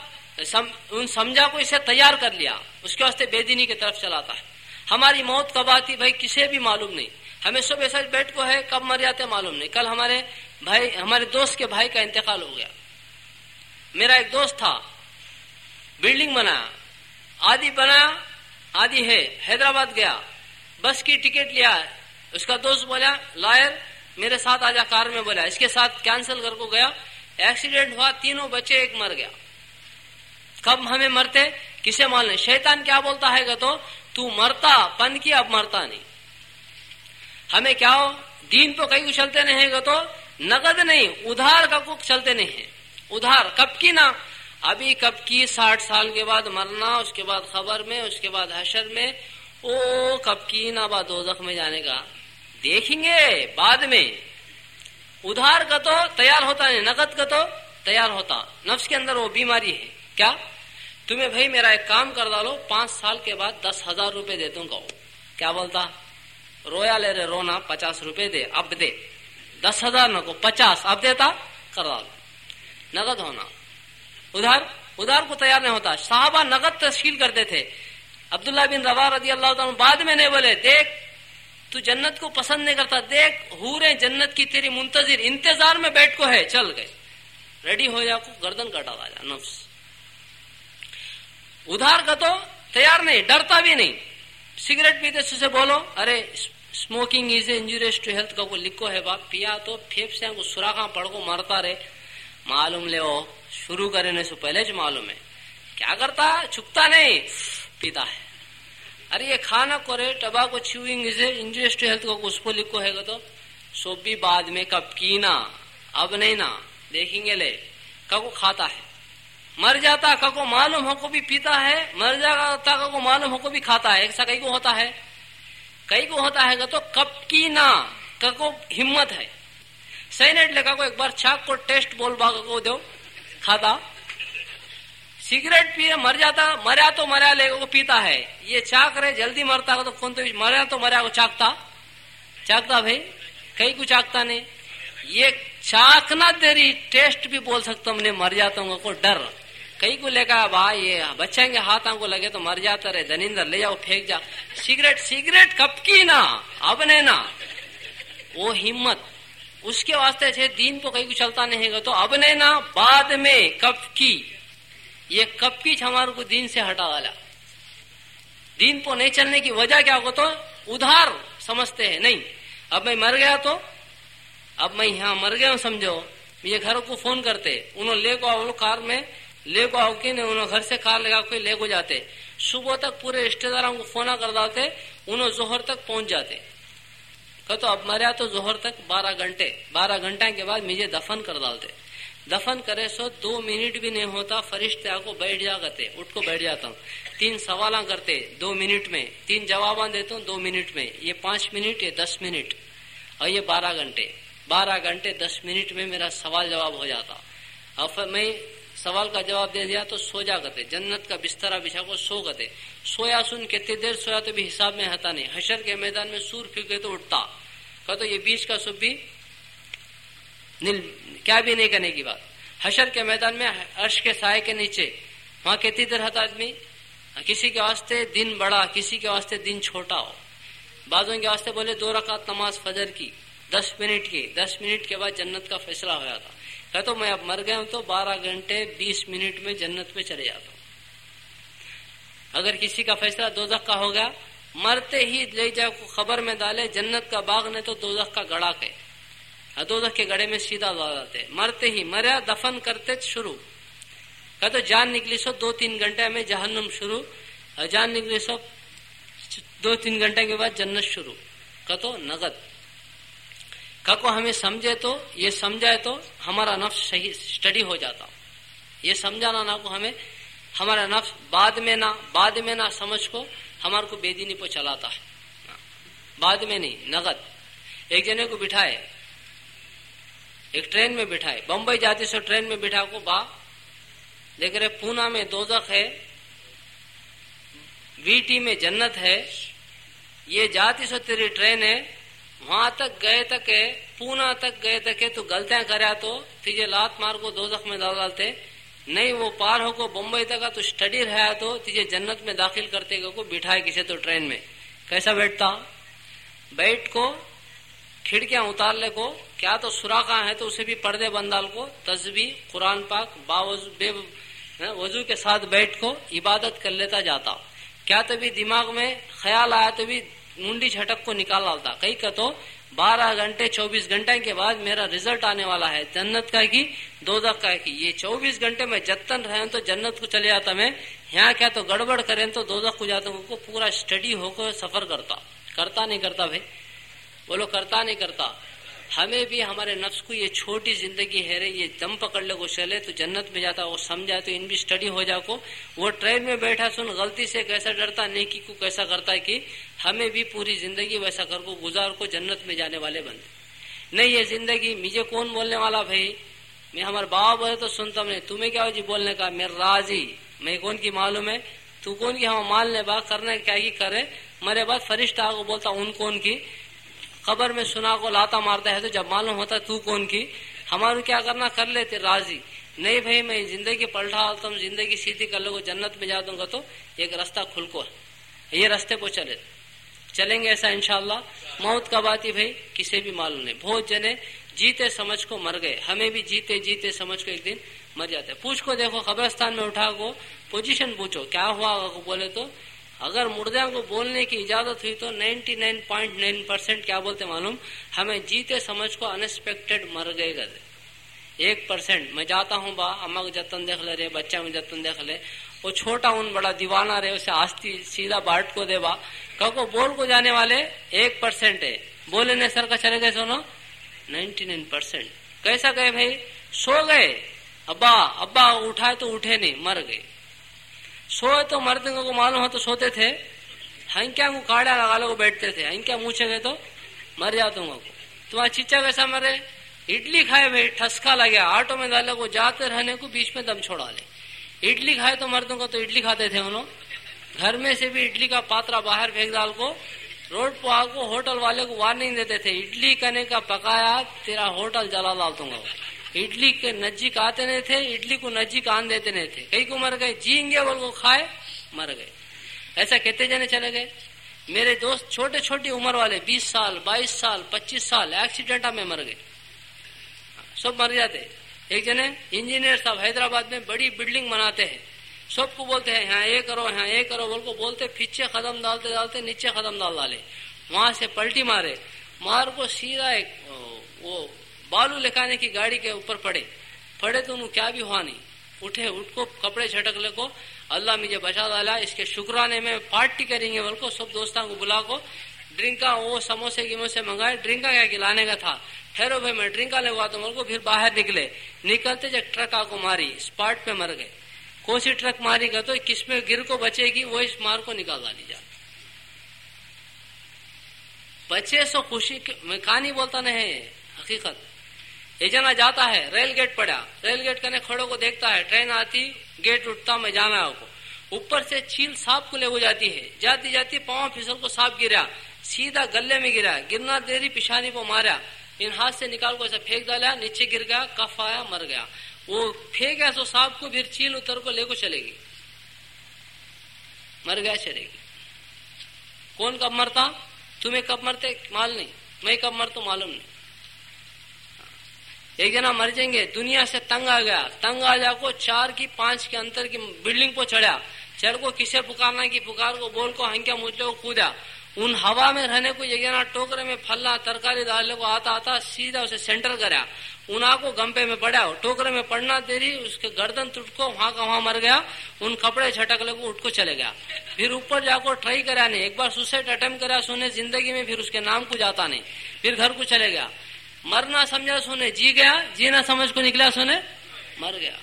ان سمجھا کو اسے تیار کر لیا۔ اس کے واسطے بے دینی کی طرف چلاتا ہے۔ ہماری موت کب آتی بھائی کسی بھی معلوم نہیں۔ ہمیں صبح ایسا بیٹھ کو ہے، کب مر جاتے معلوم نہیں۔ کل ہمارے بھائی، ہمارے دوست کے بھائی کا انتقال ہو گیا۔ میرا ایک دوست تھا، بلڈنگ بنایا۔ آدھی بنایا آدھی ہے، حیدرآباد گیا۔ بس کی ٹکٹ لیا۔ اس کا دوست بولا، لائر، میرے ساتھ آجا کار میں بولا۔ اس کے ساتھ کینسل کر کو گیا۔ ایکسیڈنٹ ہوا، تینوں بچے، ایک مر گیا۔ کب ہمیں مرتے؟ کسے مال نہیں شیطان کیا بولتا ہے گا تو؟ تو مرتا، پن کی اب مرتا نہیں۔ ہمیں کیا ہو؟ دین تو کئی کو چلتے نہیں گا تو نقد نہیں، ادھار کا کو چلتے نہیں ہے ادھار، کب کی نا؟ ابھی کب کی؟ ساٹھ سال کے بعد مرنا، اس کے بعد خبر میں، اس کے بعد حشر میں۔ او، کب کی نا؟ با دوزخ میں جانے کا۔ دیکھیں گے بعد میں۔ ادھار کا تو تیار ہوتا نہیں، نقد کا تو تیار ہوتا۔ نفس کے اندر وہ بیماری ہے۔ کیا؟ تمہیں بھائی میرا ایک کام کر ڈالو، پانچ سال کے بعد دس ہزار روپے دے تم کہو کیا بولتا؟ رویا لے رہے، رونا پچاس روپے دے، اب دے۔ دس ہزار نہ کو، پچاس۔ اب دیتا کر نقد ہونا۔ ادھر ادھر کو تیار نہیں ہوتا۔ صحابہ نقد تشکیل کرتے تھے۔ عبداللہ بن روا رضی اللہ تعالیٰ بعد میں نہیں بولے، دیکھ، تو جنت کو پسند نہیں کرتا۔ دیکھ ہورے جنت کی تیری منتظر انتظار میں بیٹھ کو ہے، چل گئے۔ ریڈی ہو جا کو، گردن کٹا جا، نفس۔ ادھار کا تو تیار نہیں، ڈرتا بھی نہیں۔ سگریٹ پیتے سے بولو، ارے smoking is injurious to health کا کو لکھو ہے باپ پیا تو پھیپسے کو سوراخا پڑ کو مرتا رہے معلوم لے شروع کرنے سے پہلے جو معلوم ہے کیا کرتا چھپتا نہیں پیتا ہے ارے یہ کھانا کو رے tobacco chewing is injurious to health کو اس کو لکھو ہے گا تو سو بھی بعد میں کب کی نا اب نہیں نا دیکھیں گے لے کب کھاتا ہے مر جاتا کو معلوم ہو کو بھی پیتا ہے مر جاتا کو معلوم ہو کو بھی کھاتا ہے ایسا کئی کو ہوتا ہے کئی کو ہوتا ہے تو کب کی نا کو ہمت ہے۔ سینٹ لگا کو ایک بار چھاک کو ٹیسٹ بول باغ کو دو، کھاتا۔ سگریٹ پیے، مر جاتا، مریا تو مریا، لے کو پیتا ہے۔ یہ چاک رہے، جلدی مرتا تو کون تو مریا تو مریا کو چاکتا۔ چاکتا بھائی کئی کو چاکتا نہیں۔ یہ چاکنا تیری، ٹیسٹ بھی بول سکتا ہوں مر جاتا ہوں کو ڈر۔ کئی کو لے کر بھائی یہ بچے کے ہاتھوں کو لگے تو مر جاتا رہے۔ دنیندر، لے جاؤ پھینک جا۔ سگریٹ سگریٹ کب کی نا؟ اب نہیں نا۔ وہ ہمت۔ اس کے واسطے سے دین تو کہیں کو چلتا نہیں گا۔ تو اب نہیں نا، بعد میں کب کی۔ یہ کب کی ہمارے کو دین سے ہٹا والا دین کو نہیں چلنے کی وجہ کیا ہو تو ادھار سمجھتے ہیں۔ نہیں، اب میں مر گیا تو، اب میں یہاں مر گیا ہوں، سمجھو۔ یہ گھر کو فون کرتے۔ انہوں لے کو کار میں لے کو آؤ کی انہوں گھر سے کار لگا کے لے کو جاتے۔ صبح تک پورے رشتے داروں کو فون کر ڈالتے، انہوں زہر تک پہنچ جاتے۔ کہ تو اب مریا تو زہر تک بارہ گھنٹے بارہ گھنٹے کے بعد مجھے دفن کر ڈالتے۔ دفن کرے سو دو منٹ بھی نہیں ہوتا، فرشتے آ کو بیٹھ جا کرتے، اٹھ کو بیٹھ جاتا ہوں۔ تین سوال کرتے، دو منٹ میں۔ تین جواب دیتا ہوں، دو منٹ میں۔ یہ پانچ منٹ، یہ دس منٹ۔ اور یہ بارہ گھنٹے۔ بارہ گھنٹے، دس منٹ میں میرا سوال جواب ہو جاتا۔ اب میں سوال کا جواب دے دیا تو سو جا کرتے جنت کا بسترا بچھا کو سو کرتے سویا سن کتنی دیر سویا تو بھی حساب میں ہتا نہیں۔ حشر کے میدان میں سور پھر گئے تو اٹھتا۔ کہ تو یہ بیچ کا سب بھی کیا بھی نہیں کرنے کی بات۔ حشر کے میدان میں عرش کے سائے کے نیچے۔ وہاں کتنی دیر ہتا آدمی؟ کسی کے واسطے دن بڑا، کسی کے واسطے دن چھوٹا ہو۔ بعضوں کے واسطے بولے، دو رکعت نماز فجر کی، دس منٹ کی۔ دس منٹ کے بعد جنت کا فیصلہ ہوا تھا کہ تو میں اب مر گیا ہوں تو بارہ گھنٹے بیس منٹ میں جنت میں چلے جاتا ہوں۔ اگر کسی کا فیصلہ دو کا ہو گیا مرتے ہی لے جا خبر میں ڈالے، جنت کا باغ نے تو دو کا گڑا کے دو کے گڑے میں سیدھا جاتے مرتے ہی مریا، دفن کرتے شروع۔ کہ تو جان نکلی سو، دو تین گھنٹے میں جہنم شروع۔ جان نکلی سو، دو تین گھنٹے کے بعد جنت شروع۔ کہ تو نگد کو ہمیں سمجھے تو، یہ سمجھائے تو ہمارا نفس صحیح اسٹڈی ہو جاتا۔ یہ سمجھانا نہ کو ہمیں، ہمارا نفس بعد میں نہ، بعد میں نہ سمجھ کو ہمارے کو بے دینی پہ چلاتا ہے۔ بعد میں نہیں نگد ایک جنے کو بٹھائے۔ ایک ٹرین میں بٹھائے۔ بمبئی جاتے سو ٹرین میں بٹھا کو با۔ دیکھ رہے، پونا میں دوزخ ہے۔ وی ٹی میں جنت ہے۔ یہ جاتی سو تیری ٹرین ہے۔ وہاں تک گئے تک ہے پونا تک گئے تک ہے تو غلطیاں کریا تو تیجے لات مار کو دو میں ڈال ڈالتے، نہیں وہ پار ہو کو بمبئی تک تو اسٹڈی رہا تو تیجے جنت میں داخل کرتے کو بٹھائے کسی تو ٹرین میں۔ کیسا بیٹھتا؟ بیٹھ کو، کھڑکیاں اتار لے کو، کیا تو سوراخا ہے تو اسے بھی پردے بندال کو تصویر قرآن پاک باوضو بے وضو کے ساتھ بیٹھ کو، عبادت کر لیتا جاتا۔ کیا تو بھی دماغ میں خیال آیا تو بھی منڈی جھٹک کو نکال ڈالتا۔ کئی کا تو بارہ گھنٹے چوبیس گھنٹے کے بعد میرا ریزلٹ آنے والا ہے۔ جنت کا کی دو کا کی یہ چوبیس گھنٹے میں جتن رہے تو جنت کو چلے جاتا میں۔ یہاں کیا تو گڑبڑ کریں تو دو کو جاتا ہوں کو پورا اسٹڈی ہو کر سفر کرتا۔ کرتا نہیں کرتا بھائی۔ بولو کرتا نہیں کرتا۔ ہمیں بھی ہمارے نفس کو یہ چھوٹی زندگی ہے رے یہ دم پکڑ لے کو چلے تو جنت میں جاتا، وہ سمجھا تو ان بھی اسٹڈی ہو جا کو۔ وہ ٹرین میں بیٹھا سن، غلطی سے کیسا ڈرتا، نیکی کو کیسا کرتا کہ ہمیں بھی پوری زندگی ویسا کر کو گزار کو جنت میں جانے والے بندے نہیں، یہ زندگی مجھے کون بولنے والا بھائی؟ میں ہمارے بابا بولے تو سنتا میں تمہیں کیا ہو جی بولنے کا؟ میرا راضی۔ میں کون کی معلوم ہے؟ تو کون کی ہم مال نے بات کرنا کیا ہی کرے؟ میرے بعد فرشتہ کو بولتا، ان کون کی؟ خبر میں سنا کو لاتا مارتا ہے تو جب معلوم ہوتا تو کون کی؟ ہمارے کیا کرنا؟ کر لیتے، راضی۔ نہیں بھائی، میں زندگی پلٹا تم زندگی سیدھی کر لو، جنت میں جا دوں گا تو ایک راستہ کھل کو۔ یہ رستے کو چلے۔ چلیں گے ایسا انشاءاللہ۔ موت کب آتی بھائی کسی بھی معلوم نہیں۔ بہت جنے جیتے سمجھ کو مر گئے۔ ہمیں بھی جیتے جیتے سمجھ کو ایک دن مر جاتے۔ پوچھ کو دیکھو، قبرستان میں اٹھا کو پوزیشن پوچھو، کیا ہوا؟ بولے تو اگر مردوں کو بولنے کی اجازت ہوئی تو ninety nine point nine percent کیا بولتے معلوم؟ ہمیں جیتے سمجھ کو انسپیکٹڈ مر گئے گا جی۔ ایک پرسینٹ میں جاتا ہوں با اما کو جتن دیکھ لے رہے بچہ میں جتن دیکھ لے۔ وہ چھوٹا ان بڑا دیوانہ رہے، اسے آستی سیدھا باٹ کو دے با۔ کو بول کو جانے والے ایک پرسینٹ ہے۔ بولے سر کا چلے گئے سونو نائنٹی نائن پرسینٹ کیسا گئے بھائی؟ سو گئے۔ ابا ابا اٹھائے تو اٹھے نہیں، مر گئے۔ سوئے تو مرد کو معلوم ہو تو سوتے تھے ہنکیا کو کاڑا لگا لو بیٹھتے تھے ہنکیا مونچے گئے تو مر جاتا ہوں تمہارا چچا کیسا مرے اڈلی کھائے بھائی ٹھسکا لگیا آٹو میں ڈالے کو جاتے رہنے کو بیچ میں دم چھوڑا لے اڈلی کھائے تو مردوں کو تو اڈلی کھاتے تھے انہوں گھر میں سے بھی اڈلی کا پاترا باہر پھینک ڈال کو روڈ پہ آ کو ہوٹل والے کو وارننگ دیتے تھے اڈلی کنے کا پکایا تیرا ہوٹل جلا ڈال دوں گا اڈلی کے نزدیک آتے نہیں تھے، اڈلی کو نزدیک آن دیتے نہیں تھے۔ کئی کو مر گئے گے بول کو کھائے، مر گئے۔ ایسا کتنے جنے چلے گئے۔ میرے دوست چھوٹے چھوٹی عمر والے، بیس سال، بائیس سال، پچیس سال ایکسیڈنٹ میں مر گئے۔ سب مر جاتے۔ ایک جنے انجینئر صاحب حیدرآباد میں بڑی بلڈنگ بناتے ہیں۔ سب کو بولتے ہیں، یہاں یہ کرو، یہاں یہ کرو۔ بول کو بولتے، پیچھے قدم ڈالتے ڈالتے نیچے قدم ڈال ڈالے۔ وہاں سے پلٹی مارے۔ مار کو سیدھا ایک وہ بالو لکھانے کی گاڑی کے اوپر پڑے۔ پڑے تو انہوں کیا بھی ہوا نہیں۔ اٹھے، اٹھ کو کپڑے چھٹک لے کو۔ اللہ مجھے بچا ڈالا۔ اس کے شکرانے میں پارٹی کریں گے بول کو سب دوستوں کو بلا کو۔ ڈرنکا، وہ سموسے، گیموسے منگائے۔ ڈرنکا کیا کھلانے کا تھا۔ ٹھہرو بھائی، میں ڈرنکا لگوا تو کو پھر باہر نکلے۔ نکلتے جب ٹرک آ کو ماری، اسپاٹ پہ مر گئے۔ کون سی ٹرک ماری گا تو کس میں گر کو بچے گی؟ وہ اس مار کو نکال ڈالی جا۔ بچے سو خوشی، میں کہانی بولتا نہیں ہے، حقیقت۔ یہ جنا جاتا ہے، ریل گیٹ پڑا ریل گیٹ کرنے کھڑوں کو دیکھتا ہے، ٹرین آتی، گیٹ اٹھتا میں جانا ہے کو اوپر سے چیل سانپ کو لے ہو جاتی ہے۔ جاتی جاتی پاؤں پھسل کو سانپ گرا سیدھا گلے میں گرا گرنا دیری پچھانی کو مارا ان ہاتھ سے نکال کو ایسا پھینک ڈالا، نیچے گر گیا، کف آیا، مر گیا۔ وہ پھینک سو سانپ کو، پھر چیل اتر کو لے کو چلے گی۔ مر گیا، چلے گی۔ کون کب مرتا؟ تمہیں کب مرتے؟ مال نہیں۔ میں کب مرتا معلوم نہیں۔ ایک جنا مر جائیں گے، دنیا سے تنگ آ گیا۔ تنگ آ جا کو چار کی پانچ کے انتر کی بلڈنگ کو چڑھا چڑھ کو کسے پکارنا کی پکار کو بول کو ہنکیا مجھے کو کودا ان ہوا میں رہنے کو یہ جنا ٹوکرے میں پھلنا ترکاری ڈالنے کو آتا آتا سیدھا اسے سینٹر کرا انا کو گمپے میں پڑا ٹوکرے میں پڑنا دیری، اس کے گردن ٹوٹ کو وہاں کا وہاں مر گیا۔ ان کپڑے چھٹک لے کو اٹھ کو چلے گیا۔ پھر اوپر جا کو ٹرائی کرا نہیں۔ ایک بار سوسائڈ اٹمپٹ کرا سونے زندگی میں پھر اس کے نام کو جاتا نہیں۔ پھر گھر کو چلے گیا۔ مرنا سمجھا سونے جی گیا جینا سمجھ کو نکلا سونے مر گیا۔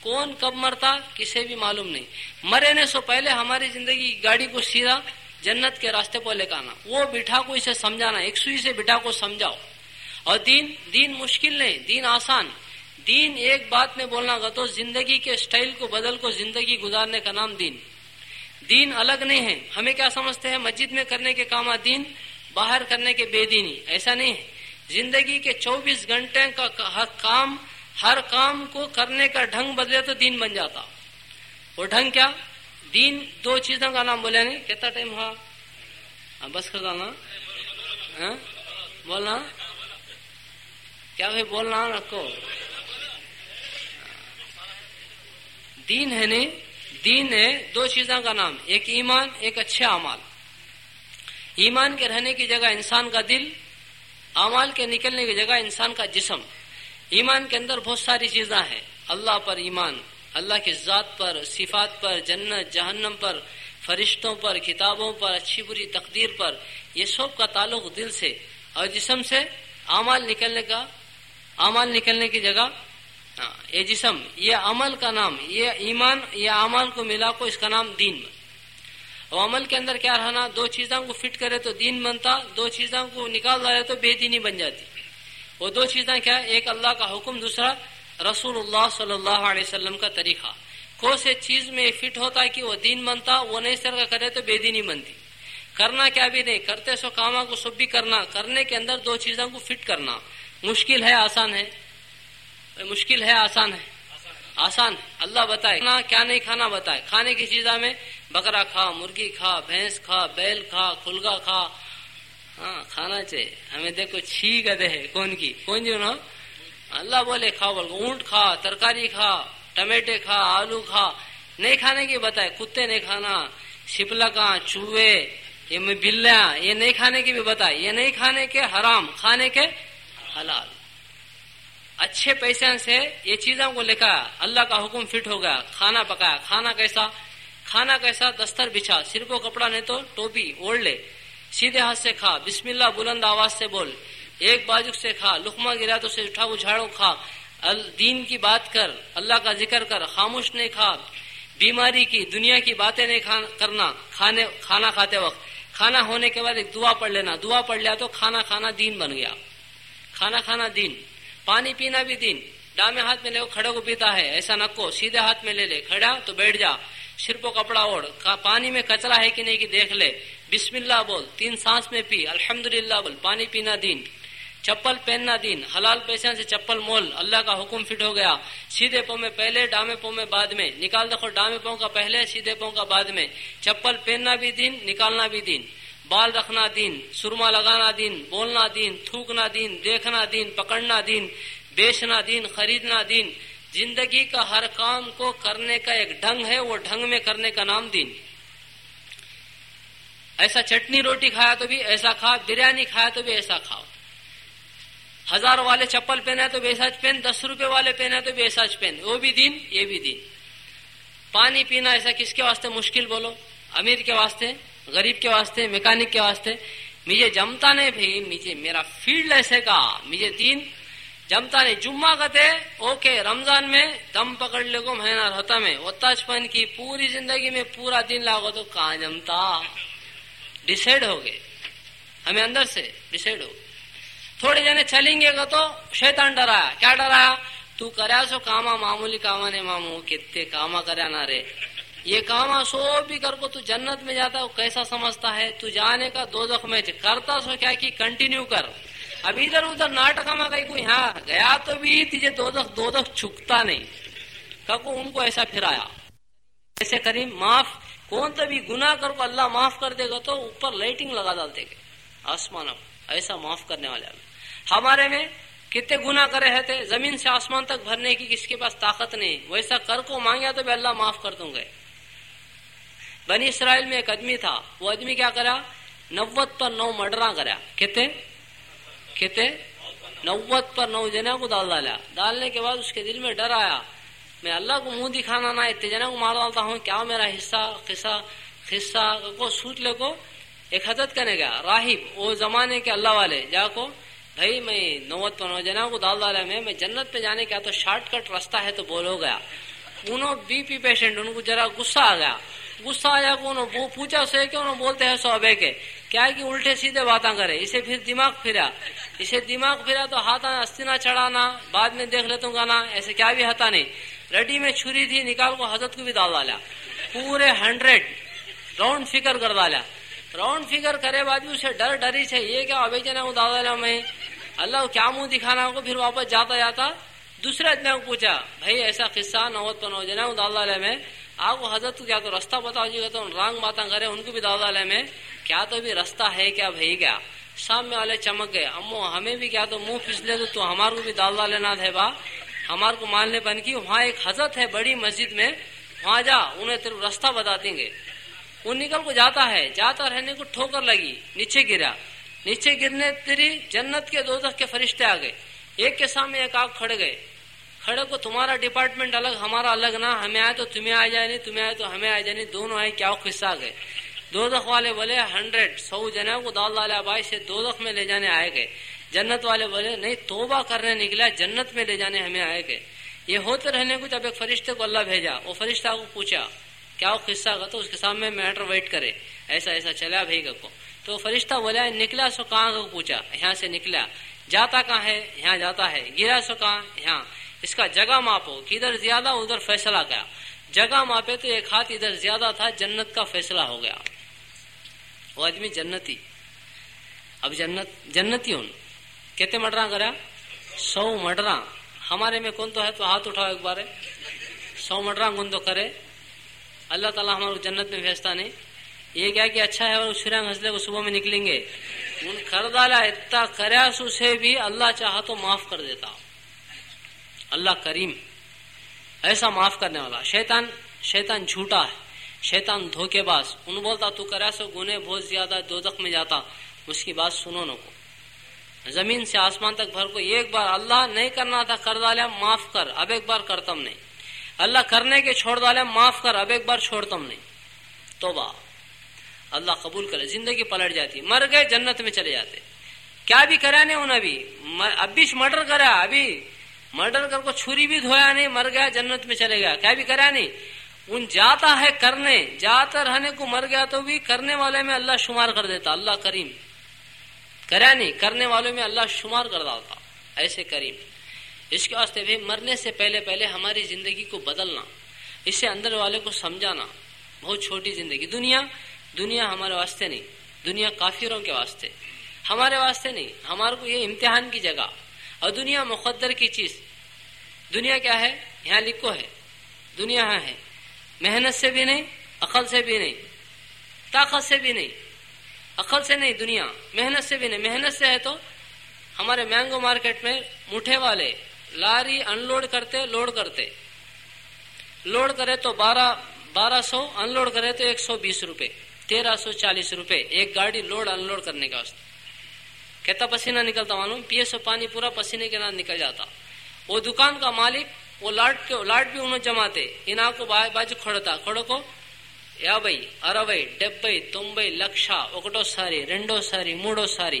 کون کب مرتا، کسے بھی معلوم نہیں۔ مرنے سو پہلے ہماری زندگی گاڑی کو سیدھا جنت کے راستے پر لے آنا۔ وہ بٹھا کو اسے سمجھانا، ایک سوئی سے بٹھا کو سمجھاؤ۔ اور دین دین مشکل نہیں، دین آسان۔ دین ایک بات میں بولنا گا تو زندگی کے سٹائل کو بدل کو زندگی گزارنے کا نام دین۔ دین الگ نہیں ہے۔ ہمیں کیا سمجھتے ہیں؟ مسجد میں کرنے کے کام دین باہر کرنے کے بے دینی، ایسا نہیں ہے۔ زندگی کے چوبیس گھنٹے کا ہر کام ہر کام کو کرنے کا ڈھنگ بدلے تو دین بن جاتا۔ وہ ڈھنگ کیا؟ دین دو چیزوں کا نام بولے نہیں؟ کتنا ٹائم ہوا؟ ہاں، بس کر ڈالنا ہاں؟ بولنا۔ کیا بھائی بولنا؟ رکھو۔ دین ہے نہیں؟ دین ہے دو چیزوں کا نام۔ ایک ایمان، ایک اچھے امال ایمان کے رہنے کی جگہ انسان کا دل امال کے نکلنے کی جگہ انسان کا جسم۔ ایمان کے اندر بہت ساری چیزاں ہیں۔ اللہ پر ایمان، اللہ کی ذات پر، صفات پر، جنت، جہنم پر، فرشتوں پر، کتابوں پر، اچھی بری تقدیر پر۔ یہ سب کا تعلق دل سے اور جسم سے۔ اعمال نکلنے کا، اعمال نکلنے کی جگہ۔ ہاں، یہ جسم، یہ عمل کا نام، یہ ایمان، یہ اعمال کو ملا کو اس کا نام دین۔ اور عمل کے اندر کیا رہنا؟ دو چیزوں کو فٹ کرے تو دین بنتا، دو چیزوں کو نکال رہے تو بے دینی بن جاتی۔ وہ دو چیزیں کیا؟ ایک اللہ کا حکم، دوسرا رسول اللہ صلی اللہ علیہ وسلم کا طریقہ۔ کو سے چیز میں فٹ ہوتا ہے کہ وہ دین بنتا، وہ نہیں سر کا کرے تو بے دینی بنتی۔ کرنا کیا بھی نہیں، کرتے سو کاما کو سب بھی کرنا۔ کرنے کے اندر دو چیزوں کو فٹ کرنا۔ مشکل ہے، آسان ہے۔ مشکل ہے، آسان ہے۔ آسان ہے۔ اللہ بتائے کیا نہیں کھانا بتائے۔ کھانے کی چیزوں میں بکرا کھا، مرغی کھا، بھینس کھا، بیل کھا، کھلگا کھا۔ ہاں کھانا چاہیے۔ ہمیں دیکھو چھی گدے ہے کون کی؟ کون جی نا؟ اللہ بولے کھا بول اونٹ کھا، ترکاری کھا، ٹمیٹے کھا، آلو کھا۔ نہیں کھانے کی بتائے، کتے نہیں کھانا، شپلا کا چوہے، یہ بلیاں یہ نہیں کھانے کی بھی بتائے۔ یہ نہیں کھانے کے حرام، کھانے کے حلال۔ اچھے پیسے سے یہ چیزوں کو لکھا اللہ کا حکم فٹ ہو گیا، کھانا پکایا۔ کھانا کیسا؟ کھانا کیسا دستر بچھا، سر کو کپڑا نہیں تو ٹوپی اوڑھ لے۔ سیدھے ہاتھ سے کھا، بسم اللہ بلند آواز سے بول۔ ایک بازو سے کھا لکما گرا تو اٹھا اجھاڑو کھا۔ دین کی بات کر، اللہ کا ذکر کر، خاموش نہیں کھا۔ بیماری کی، دنیا کی باتیں نہیں کرنا، کھانے کھانا کھاتے وقت۔ کھانا ہونے کے بعد ایک دعا پڑھ لینا۔ دعا پڑھ لیا تو کھانا کھانا دین بن گیا۔ کھانا کھانا دین۔ پانی پینا بھی دین۔ ڈامے ہاتھ میں لے کھڑے کو پیتا ہے، ایسا نکو سیدھے ہاتھ میں لے لے، کھڑا تو بیٹھ جا۔ سر کو کپڑا اوڑ پانی میں کچرا ہے کہ نہیں کہ دیکھ لے۔ بسم اللہ بول۔ تین سانس میں پی۔ الحمد بول۔ پانی پینا دین۔ چپل پہننا دین۔ حلال پیسے سے چپل مول۔ اللہ کا حکم فٹ ہو گیا۔ سیدھے پاؤں میں پہلے، ڈامے پاؤں میں بعد میں۔ نکال دیکھو ڈامے پاؤں کا پہلے، سیدھے پاؤں کا بعد میں۔ چپل پہننا بھی دین، نکالنا بھی دین۔ بال رکھنا دین، سرما لگانا دین، بولنا دین، تھوکنا دین، دیکھنا دین، پکڑنا دین، بیچنا دین، خریدنا دین۔ زندگی کا ہر کام کو کرنے کا ایک ڈھنگ ہے، وہ ڈھنگ میں کرنے کا نام دین۔ ایسا چٹنی روٹی کھایا تو بھی، ایسا کھا، بریانی کھایا تو بھی ایسا کھاؤ۔ ہزار والے چپل پہنے تو بھی ایسا پہن، دس روپے والے پہنے تو بھی ایسا پہن۔ وہ بھی دین، یہ بھی دین۔ پانی پینا ایسا کس کے واسطے؟ مشکل بولو۔ امیر کے واسطے، غریب کے واسطے میکینک کے واسطے۔ مجھے جمتا نہیں بھائی، مجھے میرا فیلڈ ایسے کا، مجھے دین۔ جمتا نہیں جمعہ کہتے اوکے، رمضان میں دم پکڑ لے کو مہینہ رہتا میں۔ پن کی پوری زندگی میں پورا دن لاگو تو کہاں جمتا؟ ڈسائڈ ہو گئے۔ ہمیں اندر سے ڈسائڈ ہو تھوڑے جنے چلیں گے گا تو، شیطان ڈرایا۔ کیا ڈرایا؟ تو کریا سو کاما، معمولی کاما نے مامو کتنے کاما کریا نہ رے یہ کاما سو بھی کر کو تو جنت میں جاتا ہے کیسا سمجھتا ہے؟ تو جانے کا دو دخ میں کرتا سو کیا کی کنٹینیو کر۔ اب ادھر ادھر ناٹک میں کہیں کوئی ہاں گیا تو بھی تجھے دو دخ دو دخ چھکتا نہیں۔ کہ ان کو ایسا پھرایا ایسے کریم، معاف، کون تو بھی گناہ کر کو اللہ معاف کر دے گا تو اوپر لائٹنگ لگا ڈالتے گے آسمان ایسا معاف کرنے والے ہمارے میں کتنے گنا کرے رہتے زمین سے آسمان تک بھرنے کی کس کے پاس طاقت نہیں۔ ویسا کر کو مانگیا تو بھی اللہ معاف کر دوں گے۔ بنی اسرائیل میں ایک آدمی تھا۔ وہ آدمی کیا کرا؟ نوت پر نو مڈرا کرا۔ کتنے؟ کتنے نوت پر نو جنا کو ڈال ڈالا۔ ڈالنے کے بعد اس کے دل میں ڈر آیا۔ میں اللہ کو منہ دکھانا نہ، اتنے جنا کو مار ڈالتا ہوں، کیا میرا حصہ، قصہ قصہ کو سوچ لے کو ایک حضرت کرنے گیا۔ راہب، وہ زمانے کے اللہ والے، جا کو، بھائی میں نوت پر نو جنا کو ڈال ڈالا۔ میں میں جنت پہ جانے کا تو شارٹ کٹ راستہ ہے تو بولو گیا۔ انہوں بی پی پیشنٹ ان کو ذرا غصہ آ گیا۔ غصہ آیا کو انہوں پوچھا سے کہ انہوں بولتے ہیں صحابے کے۔ کیا ہے کہ الٹے سیدھے باتاں کرے۔ اسے پھر دماغ پھرا۔ اسے دماغ پھرا تو ہاتھ استنا چڑھانا، بعد میں دیکھ لیتا ہوں گانا، ایسے کیا بھی ہتا نہیں۔ ریڈی میں چھری تھی، نکال کو حضرت کو بھی ڈال ڈالا۔ پورے ہنڈریڈ۔ راؤنڈ فکر کر ڈالا۔ راؤنڈ فکر کرے بعد بھی اسے ڈر، ڈری سے، یہ کیا ابھی جنا ڈال ڈالا میں اللہ کیا منہ دکھانا کو پھر واپس جاتا جاتا دوسرے آدمی پوچھا، بھائی ایسا قصہ نوت پر نو جنا ڈال ڈالے میں آپ کو حضرت کیا تو رستہ بتاؤ جی تو رنگ باتیں کرے ان کو بھی دادا لے میں کیا تو بھی رستہ ہے کیا بھائی کیا؟ سامنے والے چمک گئے، امو، ہمیں بھی کیا تو منہ پھسلے تو ہمارے کو بھی دادا لینا تھے با، ہمارے کو ماننے بن کی، وہاں ایک حضرت ہے بڑی مسجد میں، وہاں جا، انہیں تیرے رستہ بتا دیں گے۔ وہ نکل کو جاتا ہے، جاتا رہنے کو ٹھوکر لگی، نیچے گرا۔ نیچے گرنے تیری جنت کے دو کے فرشتے آ گئے۔ ایک کے سامنے ایک آگ کھڑ گئے۔ کھڑے کو تمہارا ڈپارٹمنٹ الگ، ہمارا الگ نہ، ہمیں آئے تو تمہیں آ جائے، نہیں تمہیں آئے تو ہمیں آ جائے، نہیں، دونوں آئے، کیا قصہ گئے؟ دو دخ والے بولے ہنڈریڈ سو جنے کو دال ڈالے بھائی سے دو دخ میں لے جانے آئے گئے۔ جنت والے بولے، نہیں، توبہ کرنے نکلا، جنت میں لے جانے ہمیں آئے گئے۔ یہ ہوتے رہنے کو جب ایک فرشتے کو اللہ بھیجا، وہ فرشتہ کو پوچھا، کیا وہ قصہ کا تو اس کے سامنے میٹر ویٹ کرے، ایسا ایسا چلا بھائی گا کو۔ تو فرشتہ بولا نکلا سو کہاں کو پوچھا، یہاں سے نکلا۔ جاتا کہاں ہے؟ یہاں جاتا ہے۔ گرا سو کہاں؟ یہاں۔ اس کا جگہ ماپو ادھر زیادہ، ادھر فیصلہ گیا۔ جگہ ماپے تو ایک ہاتھ ادھر زیادہ تھا، جنت کا فیصلہ ہو گیا۔ وہ آدمی جنتی۔ اب جنت، جنتی ہوں۔ کتنے مٹرا کرا؟ سو مٹرا ہمارے میں کون تو ہے تو ہاتھ اٹھاؤ ایک بار۔ سو مٹرا کون تو کرے؟ اللہ تعالیٰ ہمارے جنت میں بھیجتا نہیں۔ یہ کیا کہ اچھا ہے اور شرنگ ہنسلے کو صبح میں نکلیں گے۔ ان کر ڈالا اتنا کریا سو سے بھی اللہ چاہا تو معاف کر دیتا۔ اللہ کریم، ایسا معاف کرنے والا۔ شیطان شیطان جھوٹا ہے۔ شیطان دھوکے باز۔ ان بولتا، تو کرا سو گنے بہت زیادہ دو دخ میں جاتا۔ اس کی بات سنو نو کو۔ زمین سے آسمان تک بھر کو۔ ایک بار اللہ نہیں کرنا تھا، کر ڈالے معاف کر۔ اب ایک بار کرتم نہیں۔ اللہ کرنے کے چھوڑ ڈالے معاف کر۔ اب ایک بار چھوڑتم نہیں۔ توبہ۔ اللہ قبول کرے۔ زندگی پلٹ جاتی۔ مر گئے، جنت میں چلے جاتے۔ کیا بھی کرا نہیں انہیں ابھی ابھی مرڈر کرا ابھی مرڈر کر کو چھری بھی دھویا نہیں، مر گیا، جنت میں چلے گیا۔ کیا بھی کرا نہیں؟ ان جاتا ہے کرنے، جاتا رہنے کو مر گیا تو بھی کرنے والے میں اللہ شمار کر دیتا، اللہ کریم۔ کرا نہیں، کرنے والوں میں اللہ شمار کر ڈالتا، ایسے کریم۔ اس کے واسطے بھی مرنے سے پہلے پہلے ہماری زندگی کو بدلنا، اس سے اندر والے کو سمجھانا۔ بہت چھوٹی زندگی۔ دنیا دنیا ہمارے واسطے نہیں، دنیا کافروں کے واسطے۔ ہمارے واسطے نہیں، ہمارے کو یہ امتحان کی جگہ۔ اور دنیا مقدر کی چیز۔ دنیا کیا ہے؟ یہاں لکھو ہے۔ دنیا یہاں ہے۔ محنت سے بھی نہیں، عقل سے بھی نہیں۔ طاقت سے بھی نہیں۔ عقل سے نہیں، دنیا۔ محنت سے بھی نہیں۔ محنت سے ہے تو ہمارے مینگو مارکیٹ میں مٹھے والے لاری ان لوڈ کرتے لوڈ کرتے۔ لوڈ کرے تو بارہ بارہ سو ان لوڈ کرے تو ایک سو بیس روپے، تیرہ سو چالیس روپے۔ ایک گاڑی لوڈ ان لوڈ کرنے کا۔ کہتا پسینہ نکلتا معلوم، پیے سو پانی پورا پسینے کے نام نکل جاتا۔ وہ دکان کا مالک، وہ لاٹ کے لاٹ بھی انہوں جماتے۔ ہنا کو باجو کھڑتا۔ کھڑو کو؟ యాభై అరవై డెబ్బై తొంభై ساری ఒకటోసారి ساری మూడోసారి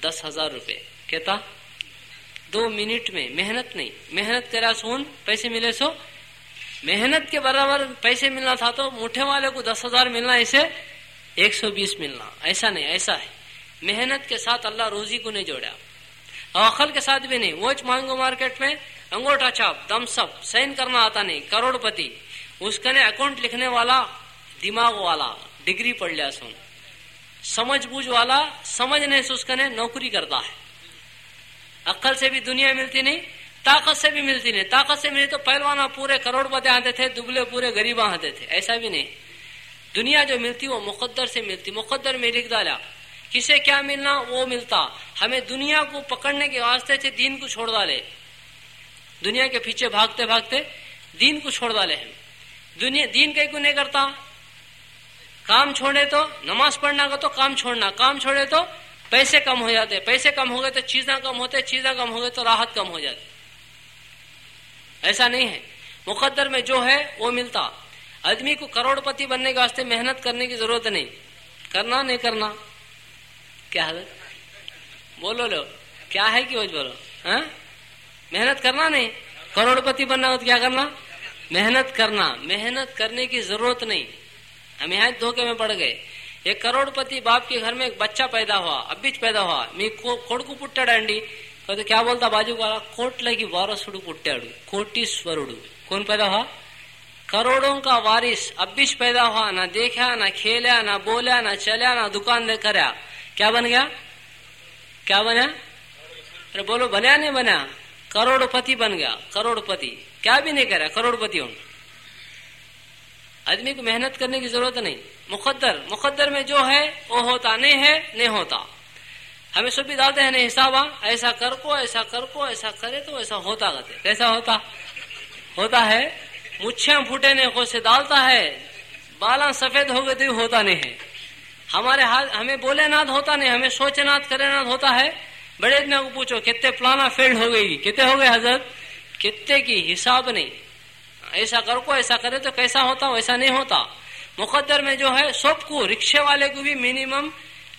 دس ہزار روپے۔ کہتا، دو منٹ میں، محنت نہیں۔ محنت کرا سون، پیسے ملے سو محنت کے برابر پیسے ملنا تھا تو مٹھے والے کو دس ہزار ملنا، اسے ایک سو بیس ملنا۔ ایسا نہیں، ایسا ہے۔ محنت کے ساتھ اللہ روزی کو نہیں جوڑا اور عقل کے ساتھ بھی نہیں۔ وہ مانگو مارکیٹ میں انگوٹا چاپ، دم سب سائن کرنا آتا نہیں۔ کروڑ پتی اس کا نے اکاؤنٹ لکھنے والا، دماغ والا، ڈگری پڑھ لیا سن سمجھ بوجھ والا سمجھنے سے اس کا نے نوکری کرتا ہے۔ عقل سے بھی دنیا ملتی نہیں۔ طاقت سے بھی ملتی نہیں۔ طاقت سے ملی تو پہلوانا پورے کروڑ پتے آتے تھے، دبلے پورے غریب آتے تھے۔ ایسا بھی نہیں۔ دنیا جو ملتی وہ مقدر سے ملتی۔ مقدر میں لکھ ڈالا۔ کسے کیا ملنا؟ وہ ملتا۔ ہمیں دنیا کو پکڑنے کے واسطے سے دین کو چھوڑ ڈالے۔ دنیا کے پیچھے بھاگتے بھاگتے دین کو چھوڑ ڈالے ہم۔ دنیا دین کہیں کو نہیں کرتا؟ کام چھوڑے تو، نماز پڑھنا کا تو کام چھوڑنا۔ کام چھوڑے تو پیسے کم ہو جاتے۔ پیسے کم ہو گئے تو چیزیں کم ہوتے چیزیں کم ہو گئے تو راحت کم ہو جاتی۔ ایسا نہیں ہے۔ مقدر میں جو ہے وہ ملتا۔ آدمی کو کروڑ پتی بننے کے واسطے محنت کرنے کی ضرورت نہیں۔ کرنا نہیں کرنا۔ کیا حضرت؟ بولو لو۔ کیا ہے کہ بولو؟ ہاں؟ محنت کرنا نہیں۔ کروڑ پتی بننا ہو تو کیا کرنا؟ محنت کرنا۔ محنت کرنے کی ضرورت نہیں۔ ہم یہاں دھوکے میں پڑ گئے۔ ایک کروڑ پتی باپ کے گھر میں ایک بچہ پیدا ہوا اب پیدا ہوا۔ می کوڑ کو پٹا ڈانڈی۔ تو کیا بولتا بازو والا کوٹ لگی وارسڑ پٹاڑو کوٹیسوڑو کون پیدا ہوا کروڑوں کا وارث ابیش پیدا ہوا نہ دیکھا نہ کھیلا نہ بولا نہ چلیا نہ دکان دے کریا کیا بن گیا کیا بنا ارے بولو بنیا نہیں بنا کروڑ پتی بن گیا کروڑ پتی کیا بھی نہیں کرا کروڑ پتی ہوں آدمی کو محنت کرنے کی ضرورت نہیں مقدر مقدر میں جو ہے وہ ہوتا نہیں ہے نہیں ہوتا ہمیں سب بھی ڈالتے ہیں، نہیں حساب ایسا کر کو، ایسا کر کو، ایسا کرے تو ایسا ہوتا کرتے کیسا ہوتا؟ ہوتا ہے، مچھیاں پھوٹے نے کو سے ڈالتا ہے بالا سفید ہو گئے تو ہوتا نہیں ہے۔ ہمارے ہاتھ ہمیں بولے ناد ہوتا نہیں، ہمیں سوچے ناد، کرے ناد ہوتا ہے۔ بڑے اتنے کو پوچھو، کتنے پلانا فیلڈ ہو گئی؟ کتنے ہو گئے حضرت؟ کتنے کی حساب نہیں۔ ایسا کر کو، ایسا کرے تو کیسا ہوتا، ویسا نہیں ہوتا۔ مقدر میں جو ہے، سب کو رکشے والے کو بھی منیمم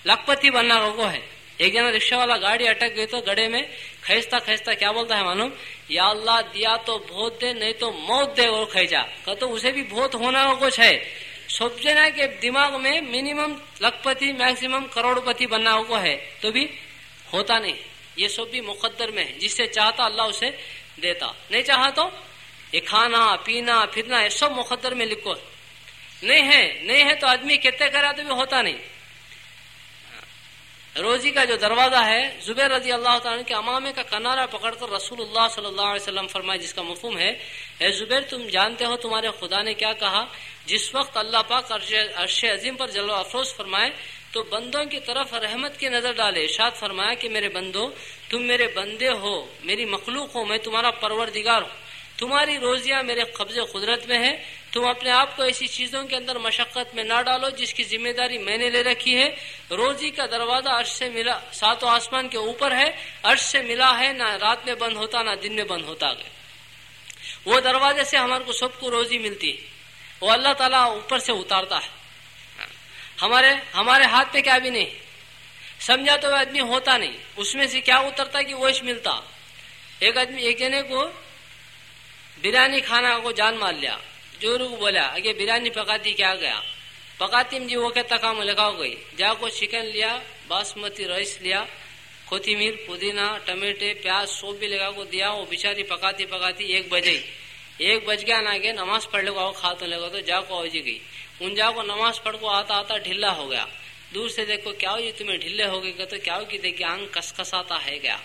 لکھپتی بننا کو ہے۔ ایک جنا رکشا والا گاڑی اٹک گئی تو گڑے میں کھینچتا کھینچتا کیا بولتا ہے معلوم یا اللہ دیا تو بہت دے نہیں تو موت دے اور کھینچا تو اسے بھی بہت ہونا کچھ ہے سوچنا کہ دماغ میں منیمم لکھپتی میکسیمم کروڑ پتی بننا کو ہے تو بھی ہوتا نہیں یہ سب بھی مقدر میں ہے جس سے چاہتا اللہ اسے دیتا نہیں چاہا تو یہ کھانا پینا پھرنا یہ سب مقدر میں لکھو نہیں ہے نہیں ہے تو آدمی کتنے کرا تو بھی ہوتا نہیں روزی کا جو دروازہ ہے، زبیر رضی اللہ تعالیٰ کے امامے کا کنارا پکڑ کر رسول اللہ صلی اللہ علیہ وسلم فرمائے، جس کا مفہوم ہے، اے زبیر، تم جانتے ہو تمہارے خدا نے کیا کہا؟ جس وقت اللہ پاک عرش عظیم پر جلو افروز فرمائے، تو بندوں کی طرف رحمت کی نظر ڈالے۔ ارشاد فرمایا کہ میرے بندو، تم میرے بندے ہو، میری مخلوق ہو، میں تمہارا پروردگار ہوں۔ تمہاری روزیاں میرے قبضے قدرت میں ہے تم اپنے آپ کو ایسی چیزوں کے اندر مشقت میں نہ ڈالو جس کی ذمہ داری میں نے لے رکھی ہے۔ روزی کا دروازہ عرش سے ملا سات و آسمان کے اوپر ہے۔ عرش سے ملا ہے، نہ رات میں بند ہوتا، نہ دن میں بند ہوتا گیا وہ دروازے سے ہمارے کو سب کو روزی ملتی۔ ہے وہ اللہ تعالیٰ اوپر سے اتارتا ہے۔ ہمارے ہمارے ہاتھ پہ کیا بھی نہیں۔ سمجھا تو وہ آدمی ہوتا نہیں۔ اس میں سے کیا اترتا کہ وہ ملتا۔ ایک آدمی، ایک جنے کو بریانی کھانا کو جان مار لیا۔ جو روح بولا، اگے بریانی پکاتی کیا گیا؟ پکاتی جی وہ کہتا کام لگاؤ گئی۔ جا کو چکن لیا، باسمتی رائس لیا کوتمیر پودینہ، ٹمیٹے، پیاز، سوپ بھی لگا کو دیا، وہ بچاری پکاتی پکاتی ایک بجے ایک بج گیا نہ گیا نماز پڑھ لگا کھا تو لگا تو جا کو اوجی گئی۔ ان جا کو نماز پڑھ کو آتا آتا ڈھلا ہو گیا۔ دور سے دیکھو کیا ہو جی تمہیں ڈھلے ہو گئے تو کیا ہو کہ دیکھیے آنگ کس کساتا ہے گیا۔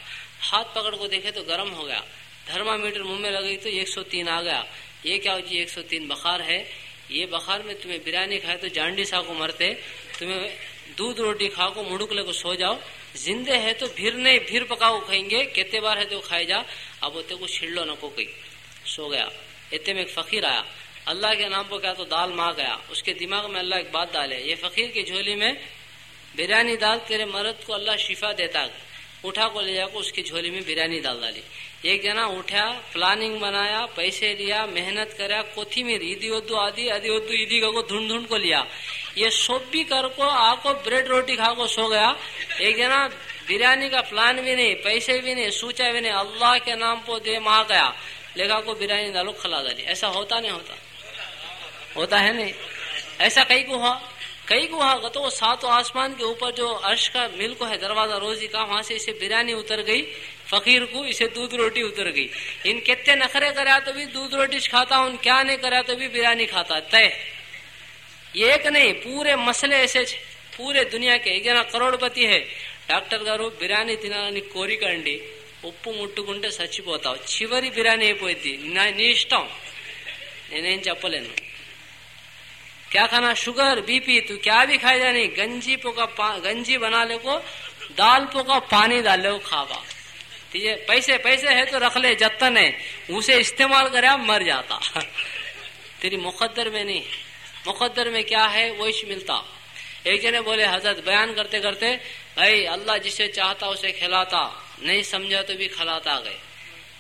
ہاتھ پکڑ کو دیکھے تو گرم ہو گیا۔ تھرما میٹر منہ میں لگئی تو ایک سو تین آ گیا یہ کیا ہو جی ایک سو تین بخار ہے یہ بخار میں تمہیں بریانی کھائے تو جانڈی سا کو مرتے تمہیں دودھ روٹی کھا کو مڑک لے کو سو جاؤ زندے ہے تو پھر نہیں پھر پکاؤ کھائیں گے کتنے بار ہے تو کھائے جا اب وہ کو چھڑ لو نہ کو کئی سو گیا اتنے میں ایک فقیر آیا اللہ کے نام پر کیا تو دال ماں گیا اس کے دماغ میں اللہ ایک بات ڈالے یہ فقیر کی جھولی میں بریانی دال تیرے مرد کو اللہ شفا دیتا اٹھا کو لے جا کو اس کی جھولی میں بریانی دال ڈالی۔ ایک جنا اٹھا پلاننگ بنایا، پیسے لیا، محنت کرا، کوتھی میں عیدی ادو آدھی ادی ادو عیدی کو دھن دھن کو لیا۔ یہ سب بھی کر کو، آ کو بریڈ روٹی کھا کو سو گیا۔ ایک جنا بریانی کا پلان بھی نہیں، پیسے بھی نہیں، سوچا بھی نہیں، اللہ کے نام کو دے ماں گیا۔ لگا کو بریانی ڈالو، کھلا ڈالی ایسا ہوتا نہیں ہوتا۔ ہوتا ہے نہیں۔ ایسا کئی کو ہوا؟ کئی کو ہوا تو سات آسمان کے اوپر جو عرش کا ملک ہے دروازہ روزی کا وہاں سے اسے بریانی اتر گئی فقیر کو اسے دودھ روٹی اتر گئی ان کتنے نخرے کرا تو بھی دودھ روٹی کھاتا ہوں کیا نہیں کرا تو بھی بریانی کھاتا طے یہ ایک نہیں پورے مسئلے ایسے پورے دنیا کے ایک جنا کروڑ پتی ہے ڈاکٹر گارو بریانی తినాలని కోరిక అండి ఉప్పు ముట్టుకుంటే చచ్చిపోతావు చివరి బిర్యానీ అయిపోయింది నీ ఇష్టం నేనేం చెప్పలేను کیا کھانا؟ شوگر، بی پی، تو کیا بھی کھائے جانی گنجی پوکا گنجی بنا لے کو، دال پوکا، پانی ڈال لے کھاوا. پیسے پیسے ہے تو رکھ لے، جتن ہے. اسے استعمال کرے، مر جاتا. تیری مقدر میں نہیں. مقدر میں کیا ہے؟ وہ ملتا. ایک جنے بولے، حضرت بیان کرتے کرتے، بھائی، اللہ جسے چاہتا، اسے کھلاتا. نہیں سمجھا تو بھی کھلاتا گئے.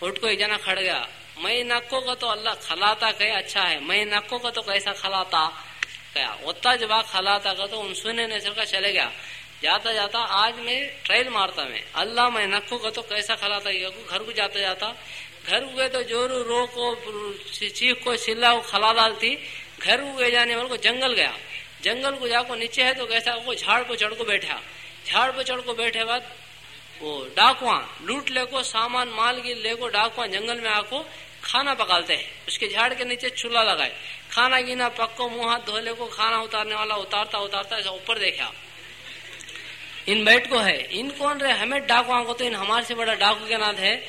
اٹھ کو ایک جنا کھڑ گیا. میں نکو کا تو اللہ کھلاتا کہ اچھا ہے. میں نکو کا تو کیسا کھلاتا؟ گیا۔ اتنا جب کھلاتا کا تو ان سنے نے سر کا چلے گیا۔ جاتا جاتا آج میں ٹریل مارتا میں۔ اللہ میں نکو کا تو کیسا کھلاتا گھر کو جاتا جاتا۔ گھر ہوئے تو جورو رو کو چیخ کو چلا کھلا ڈالتی۔ گھر ہوئے جانے والے کو جنگل گیا۔ جنگل کو جا کو نیچے ہے تو کیسا وہ جھاڑ پہ چڑھ کو بیٹھا۔ جھاڑ پہ چڑھ کو بیٹھے بعد وہ ڈاکواں لوٹ لے کو، سامان مال کی لے کو، ڈاکواں جنگل میں آ کو۔ کھانا پکالتے ہیں۔ اس کے جھاڑ کے نیچے چولہا لگائے۔ کھانا گینا، پکو، منہ، ہاتھ دھولے کو کھانا اتارنے والا، اتارتا اتارتا، ایسا اوپر دیکھا۔ ان بیٹ کو ہے۔ ان کون رہے؟ ہمیں ڈاکواں کو تو ان ہمارے سے بڑا ڈاکو کے نات ہے۔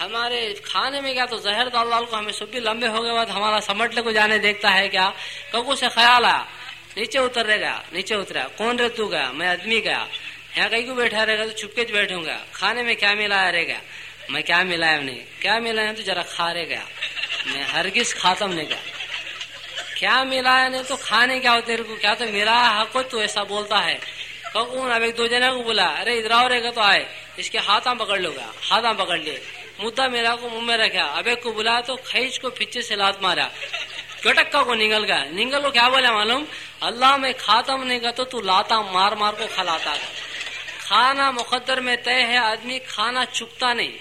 ہمارے کھانے میں کیا تو زہر دال دال کو ہمیں سب بھی لمبے ہو گئے بعد ہمارا سمٹلے کو جانے دیکھتا ہے کیا؟ ککو سے خیال آیا۔ نیچے اتر رہے گیا، نیچے اترا۔ کون رہ تو گیا؟ میں آدمی گیا۔ یہاں کہیں کو بیٹھا رہے گا تو چھپکے بیٹھوں گا۔ کھانے میں کیا ملایا رہے گا؟ میں کیا ملایا نہیں کیا ملایا تو ذرا کھا رہے گیا۔ میں ہرگز خاتم نہیں گیا۔ کیا ملایا نہیں تو کھانے کیا ہوتے کو کیا تو ملا حق تو ایسا بولتا ہے؟ کون؟ اب ایک دو جنے کو بولا، ارے ادھر رہے گا تو آئے۔ اس کے ہاتھ پکڑ لو گیا ہاتھ پکڑ لیے۔ مدعا میرا کو منہ میں رکھا۔ اب ایک کو بلا تو کھینچ کو پیچھے سے لات مارا۔ کٹکا کو نگل گیا۔ نگل کو کیا بولا معلوم؟ اللہ میں کھاتم نہیں گا تو تو لاتا مار مار کو کھلاتا گا کھانا مقدر میں طے ہے، آدمی کھانا چکتا نہیں۔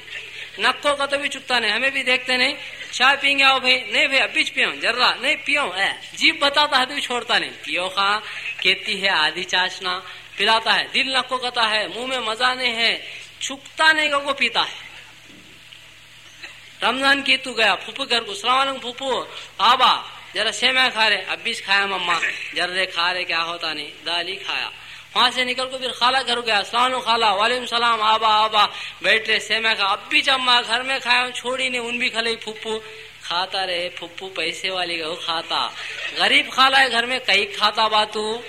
نکو کا تو بھی چکتا نہیں، ہمیں بھی دیکھتے نہیں۔ چائے پئیں گے، آؤ بھائی۔ نہیں بھائی ابھی پیو جرا نہیں پیو جیب بتاتا ہے تو بھی چھوڑتا نہیں۔ پیو خواہ، کہتی ہے آدھی چاشنا۔ پلاتا ہے۔ دل نکو کہتا ہے۔ منہ میں مزہ نہیں ہے۔ چھکتا نہیں کو پیتا ہے۔ رمضان کی تو گیا پھوپو گھر کو۔ سلام علیکم پھوپو آبا ذرا سیما کھا رہے۔ اب بھی کھایا مما۔ جرے کھا رہے، کیا ہوتا نہیں۔ دال ہی کھایا۔ وہاں سے نکل کو پھر خالہ گھر گیا۔ السلام خالہ، وعلیکم السلام، آبا آبا۔ بیٹھ رہے سیما کا اب بھی چما گھر میں کھایا چھوڑی نہیں، ان بھی کھلے پھپو کھاتا رہے پھپو پیسے والی کا کھاتا۔ غریب خالہ ہے گھر میں، کئی کھاتا باتو۔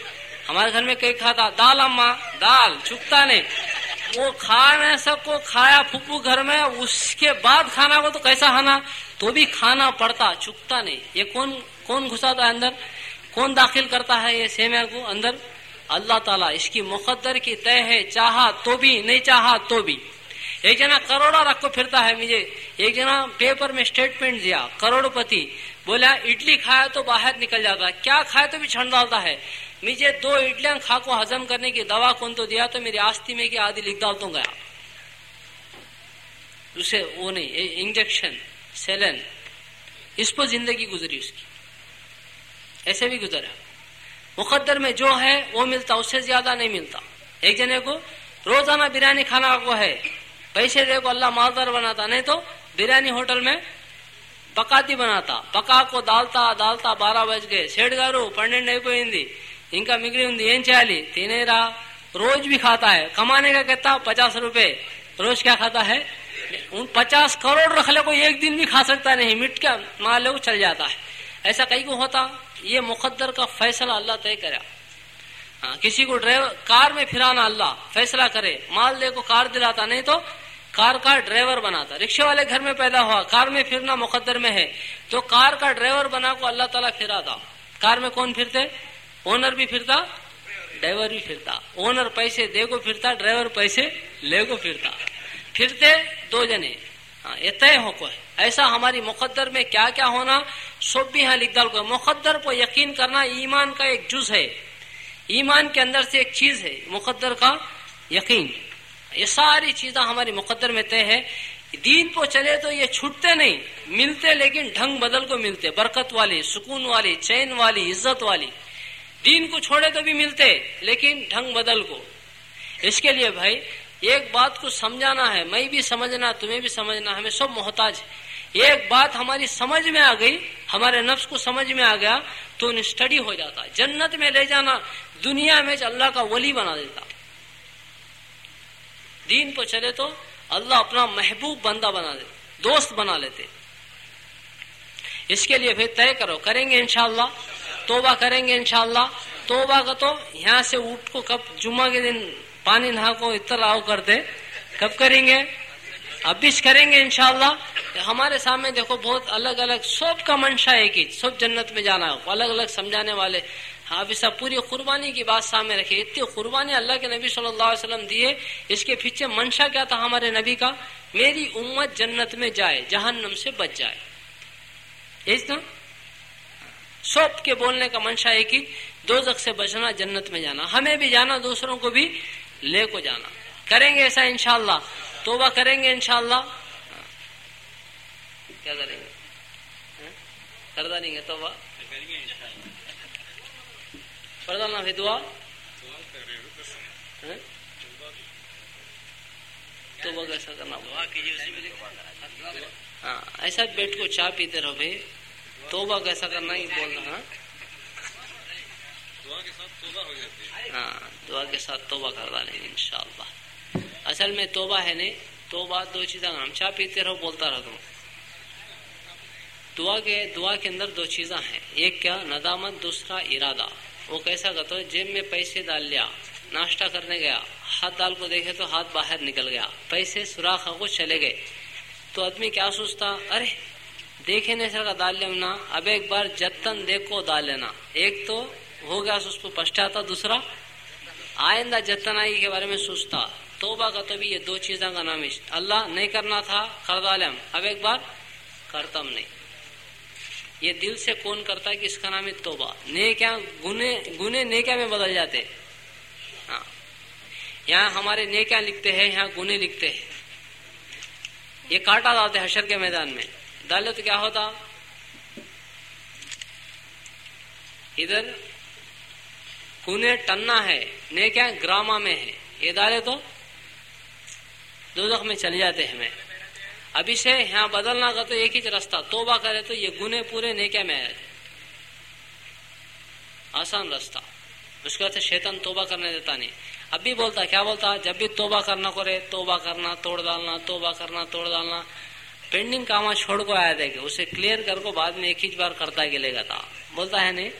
ہمارے گھر میں کئی کھاتا۔ دال اما دال چکتا نہیں۔ وہ کھانے سب کو کھایا پھپو گھر میں، اس کے بعد کھانا کو تو کیسا کھانا؟ تو بھی کھانا پڑتا، چکتا نہیں۔ یہ کون کون گھساتا ہے اندر؟ کون داخل کرتا ہے یہ سیمیا کو اندر؟ اللہ تعالیٰ اس کی مقدر کی طے ہے، چاہا تو بھی، نہیں چاہا تو بھی۔ ایک جنا کروڑا رکھ کو پھرتا ہے مجھے۔ ایک جنا پیپر میں اسٹیٹمنٹ دیا کروڑ پتی بولا، اڈلی کھایا تو باہر نکل جاتا کیا کھایا تو بھی چھنڈ ڈالتا ہے۔ مجھے دو اڈلیاں کھا کو ہزم کرنے کی دوا کون تو دیا تو میری آستی میں کی آدھی لکھ ڈال تو گیا۔ اسے وہ نہیں انجیکشن سیلن اس پر زندگی گزری اس کی۔ ایسے بھی گزرا۔ مقدر میں جو ہے وہ ملتا اس سے زیادہ نہیں ملتا ایک جنے کو روزانہ بریانی کھانا کو ہے پیسے دے کو اللہ مالدار بناتا نہیں تو بریانی ہوٹل میں پکاتی بناتا پکا کو ڈالتا ڈالتا بارہ بج گئے سیٹ گارو پنڈن نہیں کوئی ہندی ان کا مگری ہوں ఏం చేయాలి తినేరా روز بھی کھاتا ہے کمانے کا کہتا پچاس روپے روز کیا کھاتا ہے پچاس کروڑ رکھ لے کو ایک دن بھی کھا سکتا نہیں مٹ کیا مال لے چل جاتا ہے ایسا کئی کو ہوتا؟ یہ مقدر کا فیصلہ اللہ طے کرا ہاں کسی کو ڈرائیور کار میں پھرانا اللہ، فیصلہ کرے۔ مال دے کو کار دلاتا نہیں تو کار کا ڈرائیور بناتا۔ رکشے والے گھر میں پیدا ہوا، کار میں پھرنا مقدر میں ہے۔ تو کار کا ڈرائیور بنا کو اللہ تعالیٰ پھرا تھا کار میں کون پھرتے؟ اونر بھی پھرتا، ڈرائیور بھی پھرتا۔ اونر پیسے دے کو پھرتا، ڈرائیور پیسے لے کو پھرتا۔ پھرتے دو جنے۔ ہاں یہ طے ہو کو ایسا ہماری مقدر میں کیا کیا ہونا؟ سب بھی یہاں لکھ ڈال کو مقدر کو یقین کرنا ایمان کا ایک جز ہے۔ ایمان کے اندر سے ایک چیز ہے، مقدر کا یقین۔ یہ ساری چیزیں ہماری مقدر میں طے ہے دین پہ چلے تو یہ چھٹتے نہیں، ملتے لیکن ڈھنگ بدل کو ملتے۔ برکت والی، سکون والی، چین والی، عزت والی۔ دین کو چھوڑے تو بھی ملتے، لیکن ڈھنگ بدل کو۔ اس کے لیے بھائی، ایک بات کو سمجھانا ہے، میں بھی سمجھنا، تمہیں بھی سمجھنا، ہمیں سب محتاج ایک بات ہماری سمجھ میں آ گئی، ہمارے نفس کو سمجھ میں آ گیا، تو اسٹڈی ہو جاتا، جنت میں لے جانا، دنیا میں اللہ کا ولی بنا دیتا۔ دین پہ چلے تو اللہ اپنا محبوب بندہ بنا دے دوست بنا لیتے۔ اس کے لیے پھر طے کرو، کریں گے انشاءاللہ؟ توبہ کریں گے انشاءاللہ؟ توبہ کا تو یہاں سے اٹھ کو کب جمعہ کے دن پانی نہا کو اتر آؤ کر دے، کب کریں گے؟ اب بھی کریں گے انشاءاللہ ہمارے سامنے دیکھو بہت الگ الگ سب کا منشا ایک ہی، سب جنت میں جانا ہے، الگ الگ سمجھانے والے۔ ہاں سب پوری قربانی کی بات سامنے رکھے۔ اتنی قربانی اللہ کے نبی صلی اللہ علیہ وسلم دیے، اس کے پیچھے منشا کیا تھا ہمارے نبی کا؟ میری امت جنت میں جائے، جہنم سے بچ جائے۔ نا سب کے بولنے کا منشا ہے کہ دو زخ سے بچنا، جنت میں جانا۔ ہمیں بھی جانا، دوسروں کو بھی لے کو جانا۔ کریں گے ایسا انشاءاللہ۔ توبہ کریں گے انشاءاللہ؟ کیا کریں گے؟ ہاں؟ کردہ نہیں گے توبہ؟ پڑھنا پھر دعا؟ ہاں؟ توبہ کیسا کرنا ہاں ایسا بیٹھ کو چاہ پیتے رہو بھائی۔ توبہ کیسا کرنا ہی بولنا ہاں؟ ہاں دعا کے ساتھ توبہ کر ڈالیں گے ان شاء اللہ اصل میں توبہ ہے نہیں، توبہ دو چیزیں ہم چاہ پیتے رہو، بولتا رہو۔ تم دعا کے دعا کے اندر دو چیزاں ہیں۔ ایک کیا؟ ندامت، دوسرا ارادہ۔ وہ کیسا کرتا جیب میں پیسے ڈال لیا، ناشتہ کرنے گیا۔ ہاتھ ڈال کو دیکھے تو ہاتھ باہر نکل گیا۔ پیسے سوراخ کو چلے گئے۔ تو آدمی کیا سوچتا؟ ارے، دیکھے نہیں سر کا ڈال لینا اب ایک بار جتن دیکھ کو ڈال لینا۔ ایک تو ہو گیا اس کو پچھتا دوسرا آئندہ جتن آئی کے بارے میں سوچتا۔ توبہ کا تو بھی یہ دو چیزوں کا نام اللہ نہیں کرنا تھا خردالم اب ایک بار کرتم نہیں۔ یہ دل سے کون کرتا ہے کہ اس کا نام ہے توبہ؟ نیکیا گنے گنے نیکیا میں بدل جاتے ہاں۔ یہاں ہمارے نیکیا لکھتے ہیں، یہاں گنے لکھتے ہیں۔ یہ کاٹا ڈالتے حشر کے میدان میں۔ ڈالے تو کیا ہوتا؟ ادھر گنے ٹنا ہے نیکیا گراما میں ہے یہ ڈالے تو دو میں چل جاتے ہیں ہمیں۔ ابھی سے یہاں بدلنا کا تو ایک ہی رستہ، توبہ کرے تو یہ گنے پورے نیکیا میں۔ آئے آسان رستہ۔ اس کے بعد شیطن توبہ کرنے دیتا نہیں۔ اب بھی بولتا، کیا بولتا؟ جب بھی توبہ کرنا کرے، توبہ کرنا، توڑ ڈالنا، توبہ کرنا، توڑ ڈالنا۔ پینڈنگ کام چھوڑ کو آیا دے گا اسے کلیئر کر کو بعد میں ایک ہی بار کرتا کے لے گا تھا۔ بولتا ہے نہیں؟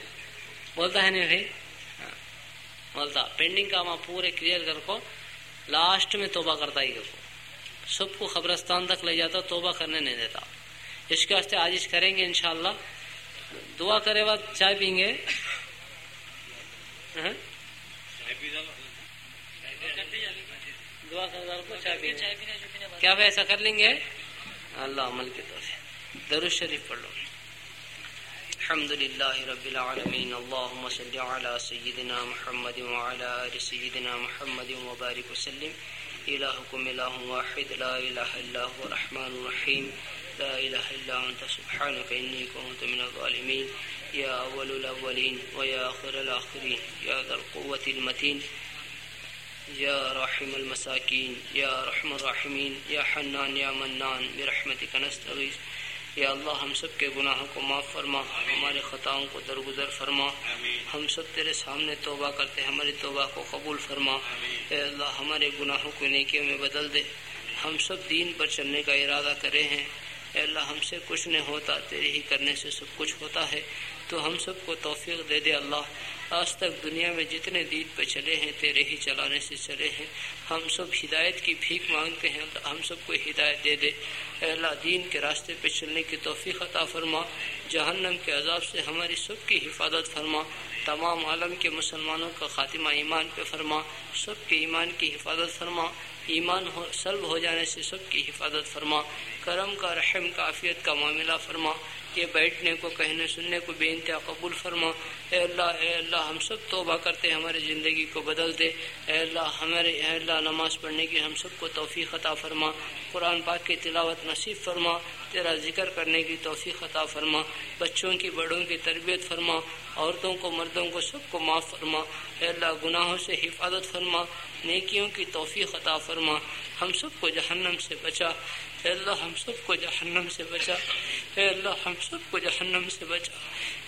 بولتا ہے نہیں بھائی؟ ہاں۔ بولتا پینڈنگ کام پورے کلیئر کر کو لاسٹ میں توبہ کرتا ہی کو سب کو قبرستان تک لے جاتا، توبہ کرنے نہیں دیتا۔ اس کے واسطے آج کریں گے انشاءاللہ۔ دعا کرے بعد چائے پئیں گے۔ ہاں؟ دعا چائے کیا ایسا کر لیں گے؟ اللہ عمل کے طور سے درود شریف پڑھ لو۔ الحمد لله رب العالمين اللهم صل على سيدنا محمد وعلى ال سيدنا محمد وبارك وسلم۔ إلهكم إله واحد لا إله إلا هو الرحمن الرحيم لا إله إلا أنت سبحانك إني كنت من الظالمين. يا أول الأولين ويا آخر الآخرين يا ذا القوة المتين يا رحم المساكين يا رحم الراحمين يا حنان يا منان برحمتك نستغيث. یا اللہ ہم سب کے گناہوں کو معاف فرما ہمارے خطاؤں کو درگزر فرما۔ ہم سب تیرے سامنے توبہ کرتے ہماری توبہ کو قبول فرما۔ اے اللہ ہمارے گناہوں کو نیکیوں میں بدل دے۔ ہم سب دین پر چلنے کا ارادہ کرے ہیں۔ اے اللہ ہم سے کچھ نہیں ہوتا تیرے ہی کرنے سے سب کچھ ہوتا ہے۔ تو ہم سب کو توفیق دے دے اللہ۔ آج تک دنیا میں جتنے دین پہ چلے ہیں، تیرے ہی چلانے سے چلے ہیں۔ ہم سب ہدایت کی بھیک مانگتے ہیں ہم سب کو ہدایت دے دے۔ اللہ، دین کے راستے پہ چلنے کی توفیق عطا فرما۔ جہنم کے عذاب سے ہماری سب کی حفاظت فرما۔ تمام عالم کے مسلمانوں کا خاتمہ ایمان پہ فرما۔ سب کے ایمان کی حفاظت فرما۔ ایمان ہو، سلب ہو جانے سے سب کی حفاظت فرما۔ کرم کا، رحم کا، عافیت کا معاملہ فرما۔ یہ بیٹھنے کو، کہنے، سننے کو بے انتہا قبول فرما۔ اے اللہ اے اللہ، ہم سب توبہ کرتے ہماری زندگی کو بدل دے۔ اے اللہ، ہمارے، اے اللہ، نماز پڑھنے کی ہم سب کو توفیق عطا فرما۔ قرآن پاک کی تلاوت نصیب فرما۔ تیرا ذکر کرنے کی توفیق عطا فرما۔ بچوں کی، بڑوں کی تربیت فرما۔ عورتوں کو، مردوں کو سب کو معاف فرما۔ اے اللہ، گناہوں سے حفاظت فرما۔ نیکیوں کی توفیق عطا فرما۔ ہم سب کو جہنم سے بچا۔ اے اللہ ہم سب کو جہنم سے بچا۔ اے اللہ ہم سب کو جہنم سے بچا۔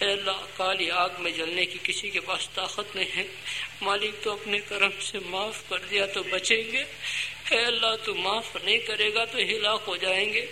اے اللہ کالی آگ میں جلنے کی کسی کے پاس طاقت نہیں ہے۔ مالک تو اپنے کرم سے معاف کر دیا تو بچیں گے۔ اے اللہ تو معاف نہیں کرے گا تو ہلاک ہو جائیں گے۔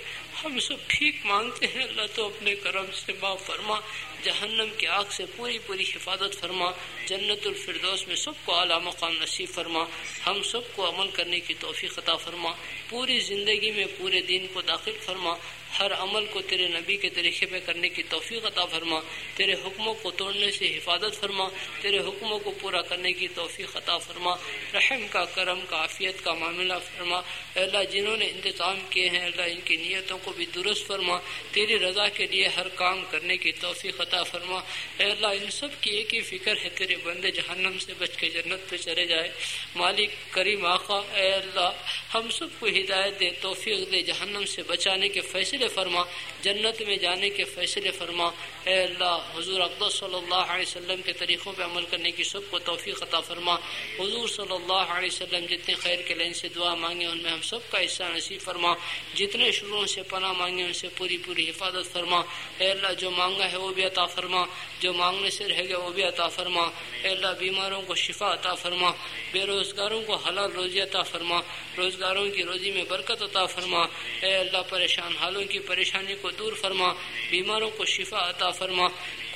ہم سب ٹھیک مانگتے ہیں۔ اللہ تو اپنے کرم سے معاف فرما۔ جہنم کی آگ سے پوری پوری حفاظت فرما، جنت الفردوس میں سب کو اعلیٰ مقام نصیب فرما۔ ہم سب کو عمل کرنے کی توفیق عطا فرما۔ پوری زندگی میں پورے دین کو داخل فرما۔ ہر عمل کو تیرے نبی کے طریقے میں کرنے کی توفیق عطا فرما، تیرے حکموں کو توڑنے سے حفاظت فرما، تیرے حکموں کو پورا کرنے کی توفیق عطا فرما۔ رحم کا، کرم کا، عافیت کا معاملہ فرما۔ اللہ، جنہوں نے انتظام کیے ہیں اللہ، ان کی نیتوں کو بھی درست فرما۔ تیری رضا کے لیے ہر کام کرنے کی توفیق عطا فرما۔ اللہ، ان سب کی ایک ہی فکر ہے، تیرے بندے جہنم سے بچ کے جنت پہ چلے جائے۔ مالک، کریم آقا، اے اللہ، ہم سب کو ہدایت دے، توفیق دے جہنم سے بچانے کے فیصلے فرما، جنت میں جانے کے فیصلے فرما۔ اے اللہ، حضور اقدس صلی اللہ علیہ وسلم کے طریقوں پہ عمل کرنے کی سب کو توفیق عطا فرما۔ حضور صلی اللہ علیہ وسلم جتنے خیر کے لین سے دعا مانگے، ان میں ہم سب کا حصہ نصیب فرما۔ جتنے شروع سے پناہ مانگے، ان سے پوری پوری حفاظت فرما۔ اے اللہ، جو مانگا ہے وہ بھی عطا فرما۔ جو مانگنے سے رہ گیا وہ بھی عطا فرما۔ اے اللہ، بیماروں کو شفا عطا فرما۔ بے روزگاروں کو حلال روزی عطا فرما۔ روزگاروں کی روزی میں برکت عطا فرما۔ اے اللہ، پریشان حالوں کی پریشانی کو دور فرما، بیماروں کو شفا عطا فرما۔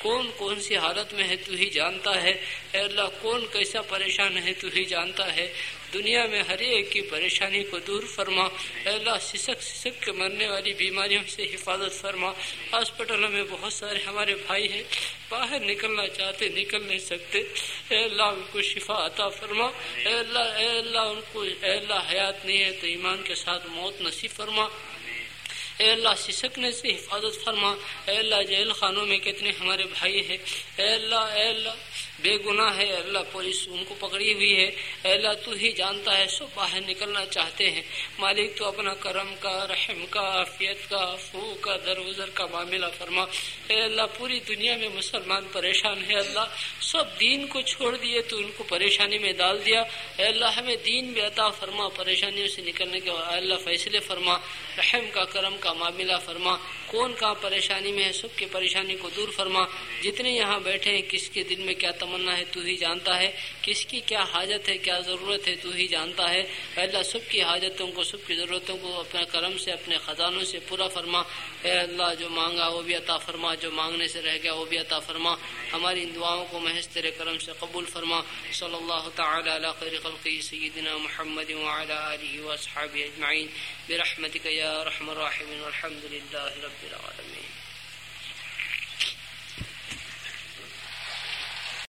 کون کون سی حالت میں ہے تو ہی جانتا ہے۔ اے اللہ، کون کیسا پریشان ہے تو ہی جانتا ہے۔ دنیا میں ہر ایک کی پریشانی کو دور فرما۔ اے اللہ، سسک سسک کے مرنے والی بیماریوں سے حفاظت فرما۔ ہاسپٹلوں میں بہت سارے ہمارے بھائی ہیں۔ باہر نکلنا چاہتے، نکل نہیں سکتے۔ اے اللہ، ان کو شفا عطا فرما۔ اے اللہ اے اللہ، ان کو، اے اللہ، حیات نہیں ہے تو ایمان کے ساتھ موت نصیب فرما۔ اے اللہ سسکنے سے حفاظت فرما۔ اے اللہ جیل خانوں میں کتنے ہمارے بھائی ہیں۔ اے اللہ اے اللہ۔ بے گناہ ہے اللہ، پولیس ان کو پکڑی ہوئی ہے۔ اے اللہ، تو ہی جانتا ہے، سب باہر نکلنا چاہتے ہیں۔ مالک تو اپنا کرم کا، رحم کا، عافیت کا فو کا، دروزر کا معاملہ فرما۔ اے اللہ، پوری دنیا میں مسلمان پریشان ہے اللہ، سب دین کو چھوڑ دیے تو ان کو پریشانی میں ڈال دیا۔ اے اللہ، ہمیں دین بھی عطا فرما، پریشانیوں سے نکلنے کے بعد اللہ، فیصلے فرما۔ رحم کا، کرم کا معاملہ فرما۔ کون کہاں پریشانی میں ہے؟ سب کی پریشانی کو دور فرما۔ جتنے یہاں بیٹھے ہیں، کس کے دل میں کیا تمنا ہے، تو ہی جانتا ہے۔ کس کی کیا حاجت ہے، کیا ضرورت ہے، تو ہی جانتا ہے۔ اے اللہ سب کی حاجتوں کو، سب کی ضرورتوں کو اپنے کرم سے، اپنے خزانوں سے پورا فرما۔ اے اللہ، جو مانگا وہ بھی عطا فرما۔ جو مانگنے سے رہ گیا وہ بھی عطا فرما۔ ہماری ان دعاؤں کو محض تیرے کرم سے قبول فرما۔ صلی اللہ تعالی علی خیر خلقی سیدنا محمد وعلی آلہ واصحابہ اجمعین۔ برحمتک یا رحم الراحمین والحمد للہ رب العالمین۔